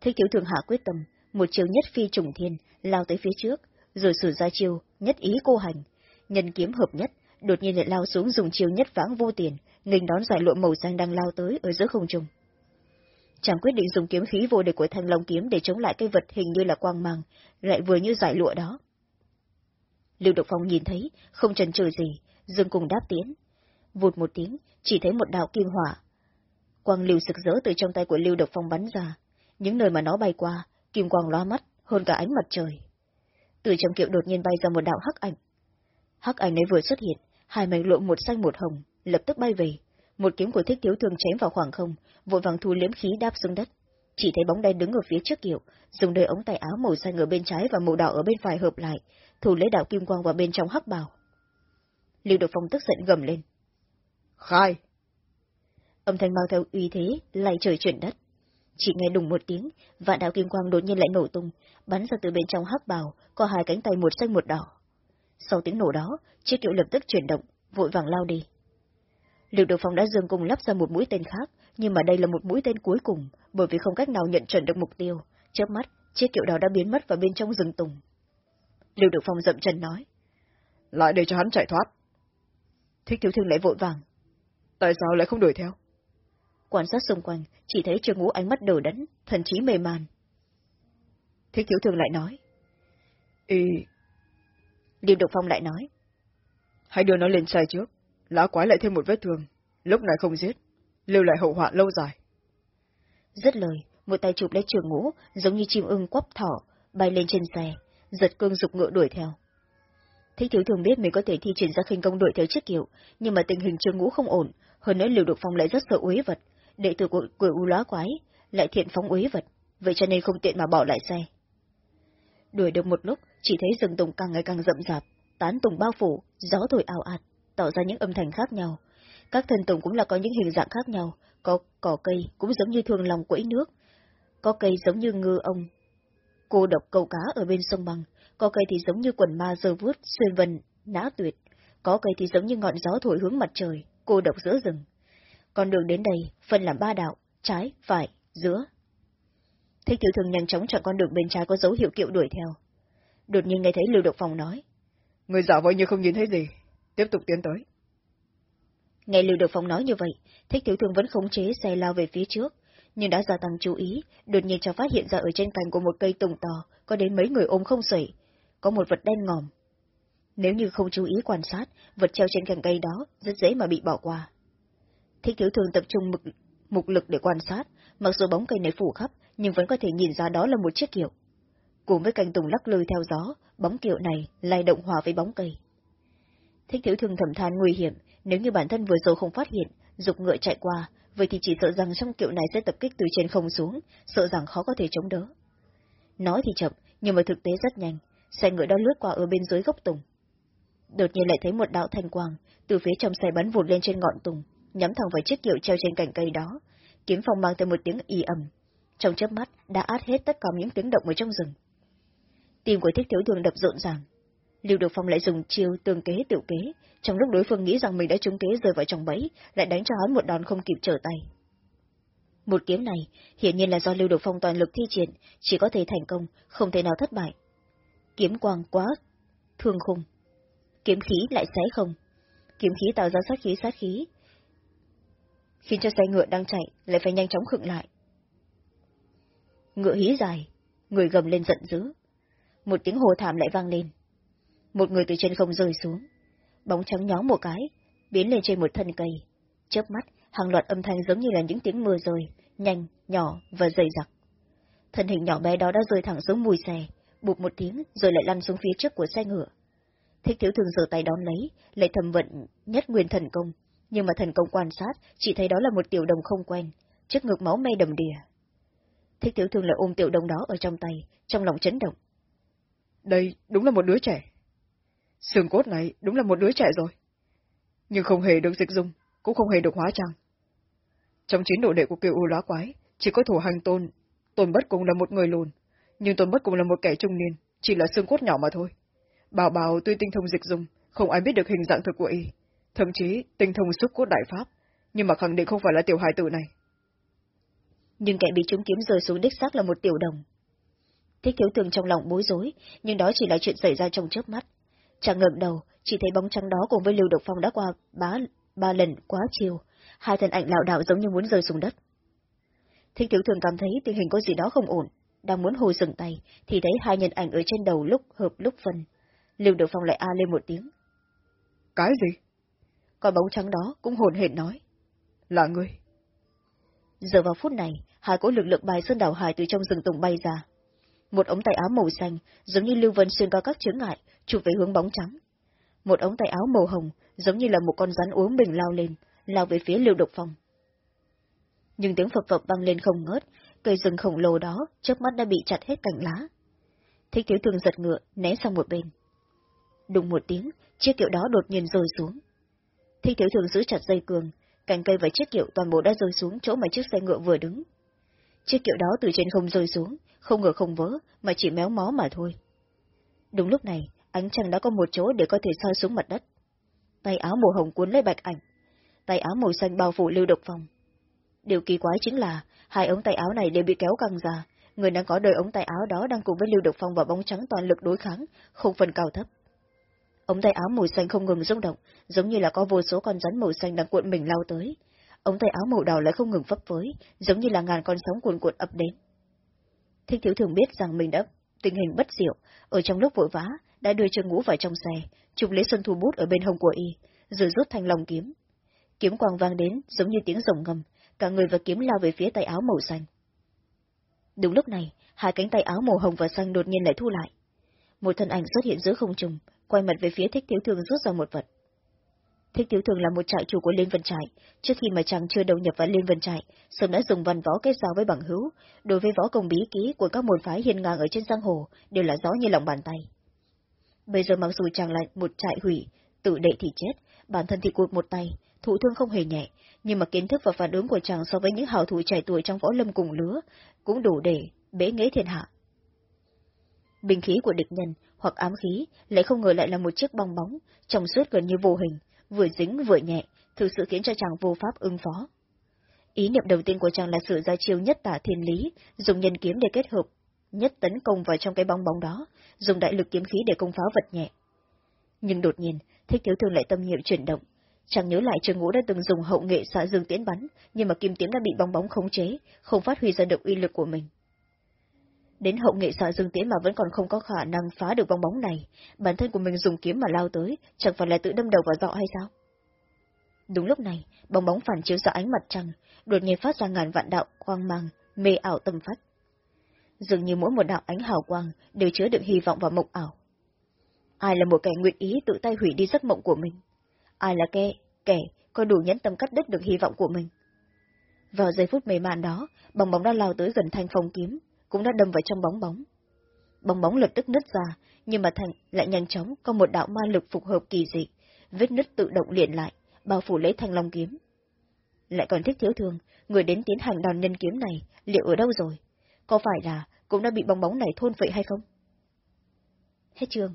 Thích thiếu thường hạ quyết tâm, một chiều nhất phi trùng thiên, lao tới phía trước, rồi sử ra chiêu, nhất ý cô hành, nhân kiếm hợp nhất, đột nhiên lại lao xuống dùng chiêu nhất vãng vô tiền, nghênh đón giải lụa màu xanh đang lao tới ở giữa không trung. Chàng quyết định dùng kiếm khí vô địch của thanh long kiếm để chống lại cái vật hình như là quang mang, lại vừa như giải lụa đó. Lưu Độc Phong nhìn thấy, không chần chừ gì, dừng cùng đáp tiến. Vụt một tiếng, chỉ thấy một đạo kim hỏa. Quang lưu sực rỡ từ trong tay của Lưu Độc Phong bắn ra. Những nơi mà nó bay qua, kim quang loa mắt, hơn cả ánh mặt trời. Từ trong kiệu đột nhiên bay ra một đạo hắc ảnh. Hắc ảnh ấy vừa xuất hiện, hai mảnh lộ một xanh một hồng, lập tức bay về. Một kiếm của thích thiếu thường chém vào khoảng không, vội vàng thu liếm khí đáp xuống đất. Chỉ thấy bóng đen đứng ở phía trước kiệu, dùng đôi ống tay áo màu xanh ở bên trái và màu đỏ ở bên phải hợp lại, thủ lấy đạo kim quang vào bên trong hắc bào. Lưu Độc Phong tức giận gầm lên. Khai! Âm thanh mang theo uy thế, lay trời chuyển đất. chỉ nghe đùng một tiếng, vạn đạo kim quang đột nhiên lại nổ tung, bắn ra từ bên trong hắc bào, có hai cánh tay một xanh một đỏ. Sau tiếng nổ đó, chiếc kiệu lập tức chuyển động, vội vàng lao đi. Liệu Được Phong đã dừng cùng lắp ra một mũi tên khác, nhưng mà đây là một mũi tên cuối cùng, bởi vì không cách nào nhận chuẩn được mục tiêu. Chớp mắt, chiếc kiệu đó đã biến mất vào bên trong rừng tùng. Lưu Được Phong dậm chân nói. Lại để cho hắn chạy thoát. Thích thiếu thương lại vội vàng. Tại sao lại không đuổi theo? Quan sát xung quanh, chỉ thấy Trương Ngũ ánh mắt đờ đẫn, thần trí mê man. Thích thiếu thương lại nói. Y... Lưu Độc Phong lại nói. Hãy đưa nó lên xe trước, lá quái lại thêm một vết thương, lúc này không giết, lưu lại hậu họa lâu dài. Dứt lời, một tay chụp lấy trường ngũ, giống như chim ưng quắp thỏ, bay lên trên xe, giật cương dục ngựa đuổi theo. Thích thiếu thường biết mình có thể thi triển ra khinh công đuổi theo chiếc kiệu, nhưng mà tình hình trường ngũ không ổn, hơn nữa liều độc phong lại rất sợ uế vật, đệ tử của quỷ u lá quái, lại thiện phóng uế vật, vậy cho nên không tiện mà bỏ lại xe. Đuổi được một lúc, chỉ thấy rừng tùng càng ngày càng rậm rạp, tán tùng bao phủ, gió thổi ảo ạt, tạo ra những âm thanh khác nhau. Các thân tùng cũng là có những hình dạng khác nhau, có cỏ cây cũng giống như thường lòng quẫy nước, có cây giống như ngư ông, cô độc câu cá ở bên sông băng, có cây thì giống như quần ma dơ vuốt xuyên vần nã tuyệt, có cây thì giống như ngọn gió thổi hướng mặt trời, cô độc giữa rừng. Con đường đến đây phân làm ba đạo, trái, phải, giữa. Thích tiểu thường nhanh chóng chọn con đường bên trái có dấu hiệu kiệu đuổi theo. Đột nhiên nghe thấy Lưu Độc Phòng nói. Người giả vờ như không nhìn thấy gì, tiếp tục tiến tới. Nghe Lưu Độc Phong nói như vậy, Thích Tiểu Thương vẫn khống chế xe lao về phía trước, nhưng đã gia tăng chú ý, đột nhiên cho phát hiện ra ở trên cành của một cây tùng to, có đến mấy người ôm không xuể, có một vật đen ngòm. Nếu như không chú ý quan sát, vật treo trên cành cây đó rất dễ mà bị bỏ qua. Thích thiếu thường tập trung mục, mục lực để quan sát, mặc dù bóng cây này phủ khắp, nhưng vẫn có thể nhìn ra đó là một chiếc kiệu. Cùng với cành tùng lắc lư theo gió, bóng kiệu này lay động hòa với bóng cây. Thích thiếu thường thầm than nguy hiểm, nếu như bản thân vừa rồi không phát hiện, dục ngựa chạy qua, vậy thì chỉ sợ rằng trong kiệu này sẽ tập kích từ trên không xuống, sợ rằng khó có thể chống đỡ. Nói thì chậm, nhưng mà thực tế rất nhanh, xe ngựa đã lướt qua ở bên dưới gốc tùng. Đột nhiên lại thấy một đạo thanh quang, từ phía trong xe bắn vụt lên trên ngọn tùng, nhắm thẳng vào chiếc kiệu treo trên cành cây đó, kiếm phong mang tới một tiếng y ầm. Trong chớp mắt, đã át hết tất cả những tiếng động ở trong rừng. Tim của thích thiếu thường đập rộn ràng. Lưu Được Phong lại dùng chiêu tương kế tiểu kế, trong lúc đối phương nghĩ rằng mình đã trúng kế rơi vào trong bẫy, lại đánh cho hắn một đòn không kịp trở tay. Một kiếm này, hiển nhiên là do Lưu Được Phong toàn lực thi triển, chỉ có thể thành công, không thể nào thất bại. Kiếm quang quá thương khung. Kiếm khí lại xé không. Kiếm khí tạo ra sát khí sát khí, khiến cho xe ngựa đang chạy lại phải nhanh chóng khựng lại. Ngựa hí dài, người gầm lên giận dữ. Một tiếng hồ thảm lại vang lên. Một người từ trên không rơi xuống. Bóng trắng nhó một cái, biến lên trên một thân cây. Chớp mắt, hàng loạt âm thanh giống như là những tiếng mưa rơi, nhanh, nhỏ và dày dặc. Thân hình nhỏ bé đó đã rơi thẳng xuống mùi xe, bụp một tiếng rồi lại lăn xuống phía trước của xe ngựa. Thích thiếu thường giơ tay đón lấy, lại thầm vận nhất nguyên thần công, nhưng mà thần công quan sát chỉ thấy đó là một tiểu đồng không quen, trước ngực máu me đầm đìa. Thích thiếu thương lại ôm tiểu đồng đó ở trong tay, trong lòng chấn động. Đây đúng là một đứa trẻ. Xương cốt này đúng là một đứa trẻ rồi. Nhưng không hề được dịch dung, cũng không hề được hóa trang. Trong chiến độ đệ của kiều u lá quái, chỉ có thủ hành tôn, tôn bất cùng là một người lùn, nhưng tôn bất cùng là một kẻ trung niên, chỉ là xương cốt nhỏ mà thôi. Bảo bảo tuy tinh thông dịch dung, không ai biết được hình dạng thực của y, thậm chí tinh thông xúc cốt đại pháp, nhưng mà khẳng định không phải là tiểu hài tử này. Nhưng kẻ bị chúng kiếm rơi xuống đích xác là một tiểu đồng. Thích thiếu tường trong lòng bối rối, nhưng đó chỉ là chuyện xảy ra trong chớp mắt. Chàng ngẩng đầu, chỉ thấy bóng trắng đó cùng với Lưu Độc Phong đã qua bá, ba lần quá chiều, hai thân ảnh lạo đạo giống như muốn rơi xuống đất. Thích thiếu thường cảm thấy tình hình có gì đó không ổn, đang muốn hồi dừng tay, thì thấy hai nhân ảnh ở trên đầu lúc hợp lúc phân. Lưu Độc Phong lại a lên một tiếng. Cái gì? Còn bóng trắng đó cũng hồn hển nói. Là ngươi. Giờ vào phút này, hai cỗ lực lượng bài sơn đảo hải từ trong rừng tùng bay ra. Một ống tay áo màu xanh, giống như Lưu Vân xuyên qua các chướng ngại, chụp về hướng bóng trắng. Một ống tay áo màu hồng, giống như là một con rắn uống bình lao lên, lao về phía Lưu Độc Phong. Nhưng tiếng phập phập vang lên không ngớt, cây rừng khổng lồ đó trước mắt đã bị chặt hết cành lá. Thích thiếu thường giật ngựa, né sang một bên. Đùng một tiếng, chiếc kiệu đó đột nhiên rơi xuống. Thích thiếu thường giữ chặt dây cường, cành cây và chiếc kiệu toàn bộ đã rơi xuống chỗ mà chiếc xe ngựa vừa đứng. chiếc kiệu đó từ trên không rơi xuống, không ngờ không vỡ, mà chỉ méo mó mà thôi. Đúng lúc này, ánh trăng đã có một chỗ để có thể soi xuống mặt đất. Tay áo màu hồng cuốn lấy bạch ảnh, tay áo màu xanh bao phủ lưu độc phòng. Điều kỳ quái chính là, hai ống tay áo này đều bị kéo căng ra, người đang có đôi ống tay áo đó đang cùng với lưu độc phong và bóng trắng toàn lực đối kháng, không phần cao thấp. Ống tay áo màu xanh không ngừng rung động, giống như là có vô số con rắn màu xanh đang cuộn mình lao tới. Ống tay áo màu đỏ lại không ngừng phấp phới, giống như là ngàn con sóng cuộn cuộn ập đến. Thích thiếu thường biết rằng mình đã tình hình bất diệu, ở trong lúc vội vã, đã đưa Trương Ngũ vào trong xe, chụp lấy xuân thu bút ở bên hông của y, rồi rút thanh lòng kiếm. Kiếm quang vang đến, giống như tiếng rồng ngầm, cả người và kiếm lao về phía tay áo màu xanh. Đúng lúc này, hai cánh tay áo màu hồng và xanh đột nhiên lại thu lại. Một thân ảnh xuất hiện giữa không trung, quay mặt về phía thích thiếu thường rút ra một vật. Thích thiếu thường là một trại chủ của Liên Vân Trại, trước khi mà chàng chưa đầu nhập vào Liên Vân Trại, sớm đã dùng văn võ kết giao với bằng hữu, đối với võ công bí ký của các môn phái hiền ngang ở trên giang hồ đều là rõ như lòng bàn tay. Bây giờ mặc dù chàng là một trại hủy, tự đệ thì chết, bản thân thì cụt một tay, thụ thương không hề nhẹ, nhưng mà kiến thức và phản ứng của chàng so với những hào thủ trẻ tuổi trong võ lâm cùng lứa cũng đủ để bế nghế thiên hạ. Bình khí của địch nhân hoặc ám khí lại không ngờ lại là một chiếc bong bóng, trong suốt gần như vô hình, vừa dính vừa nhẹ, thực sự khiến cho chàng vô pháp ứng phó. Ý niệm đầu tiên của chàng là sử ra chiêu nhất tả thiên lý, dùng nhân kiếm để kết hợp, nhất tấn công vào trong cái bong bóng đó, dùng đại lực kiếm khí để công phá vật nhẹ. Nhưng đột nhiên, thích thiếu thương lại tâm niệm chuyển động. Chàng nhớ lại trường ngũ đã từng dùng hậu nghệ xạ dương tiễn bắn, nhưng mà kim tiễn đã bị bong bóng khống chế, không phát huy ra được uy lực của mình. Đến hậu nghệ xạ dương tiễn mà vẫn còn không có khả năng phá được bong bóng này, bản thân của mình dùng kiếm mà lao tới, chẳng phải là tự đâm đầu vào dọ hay sao? Đúng lúc này, bong bóng phản chiếu ra ánh mặt trăng, đột nhiên phát ra ngàn vạn đạo quang mang, mê ảo tâm phách. Dường như mỗi một đạo ánh hào quang đều chứa đựng hy vọng và mộng ảo. Ai là một kẻ nguyện ý tự tay hủy đi giấc mộng của mình? Ai là kẻ, kẻ có đủ nhẫn tâm cắt đứt được hy vọng của mình? Vào giây phút mê man đó, bong bóng đã lao tới gần thanh phong kiếm, cũng đã đâm vào trong bóng bóng. Bóng bóng lập tức nứt ra, nhưng mà thành lại nhanh chóng có một đạo ma lực phục hợp kỳ dị, vết nứt tự động liền lại, bao phủ lấy thanh long kiếm. Lại còn thích thiếu thương, người đến tiến hành đòn nhân kiếm này, liệu ở đâu rồi? Có phải là cũng đã bị bóng bóng này thôn phệ hay không? Hết chương.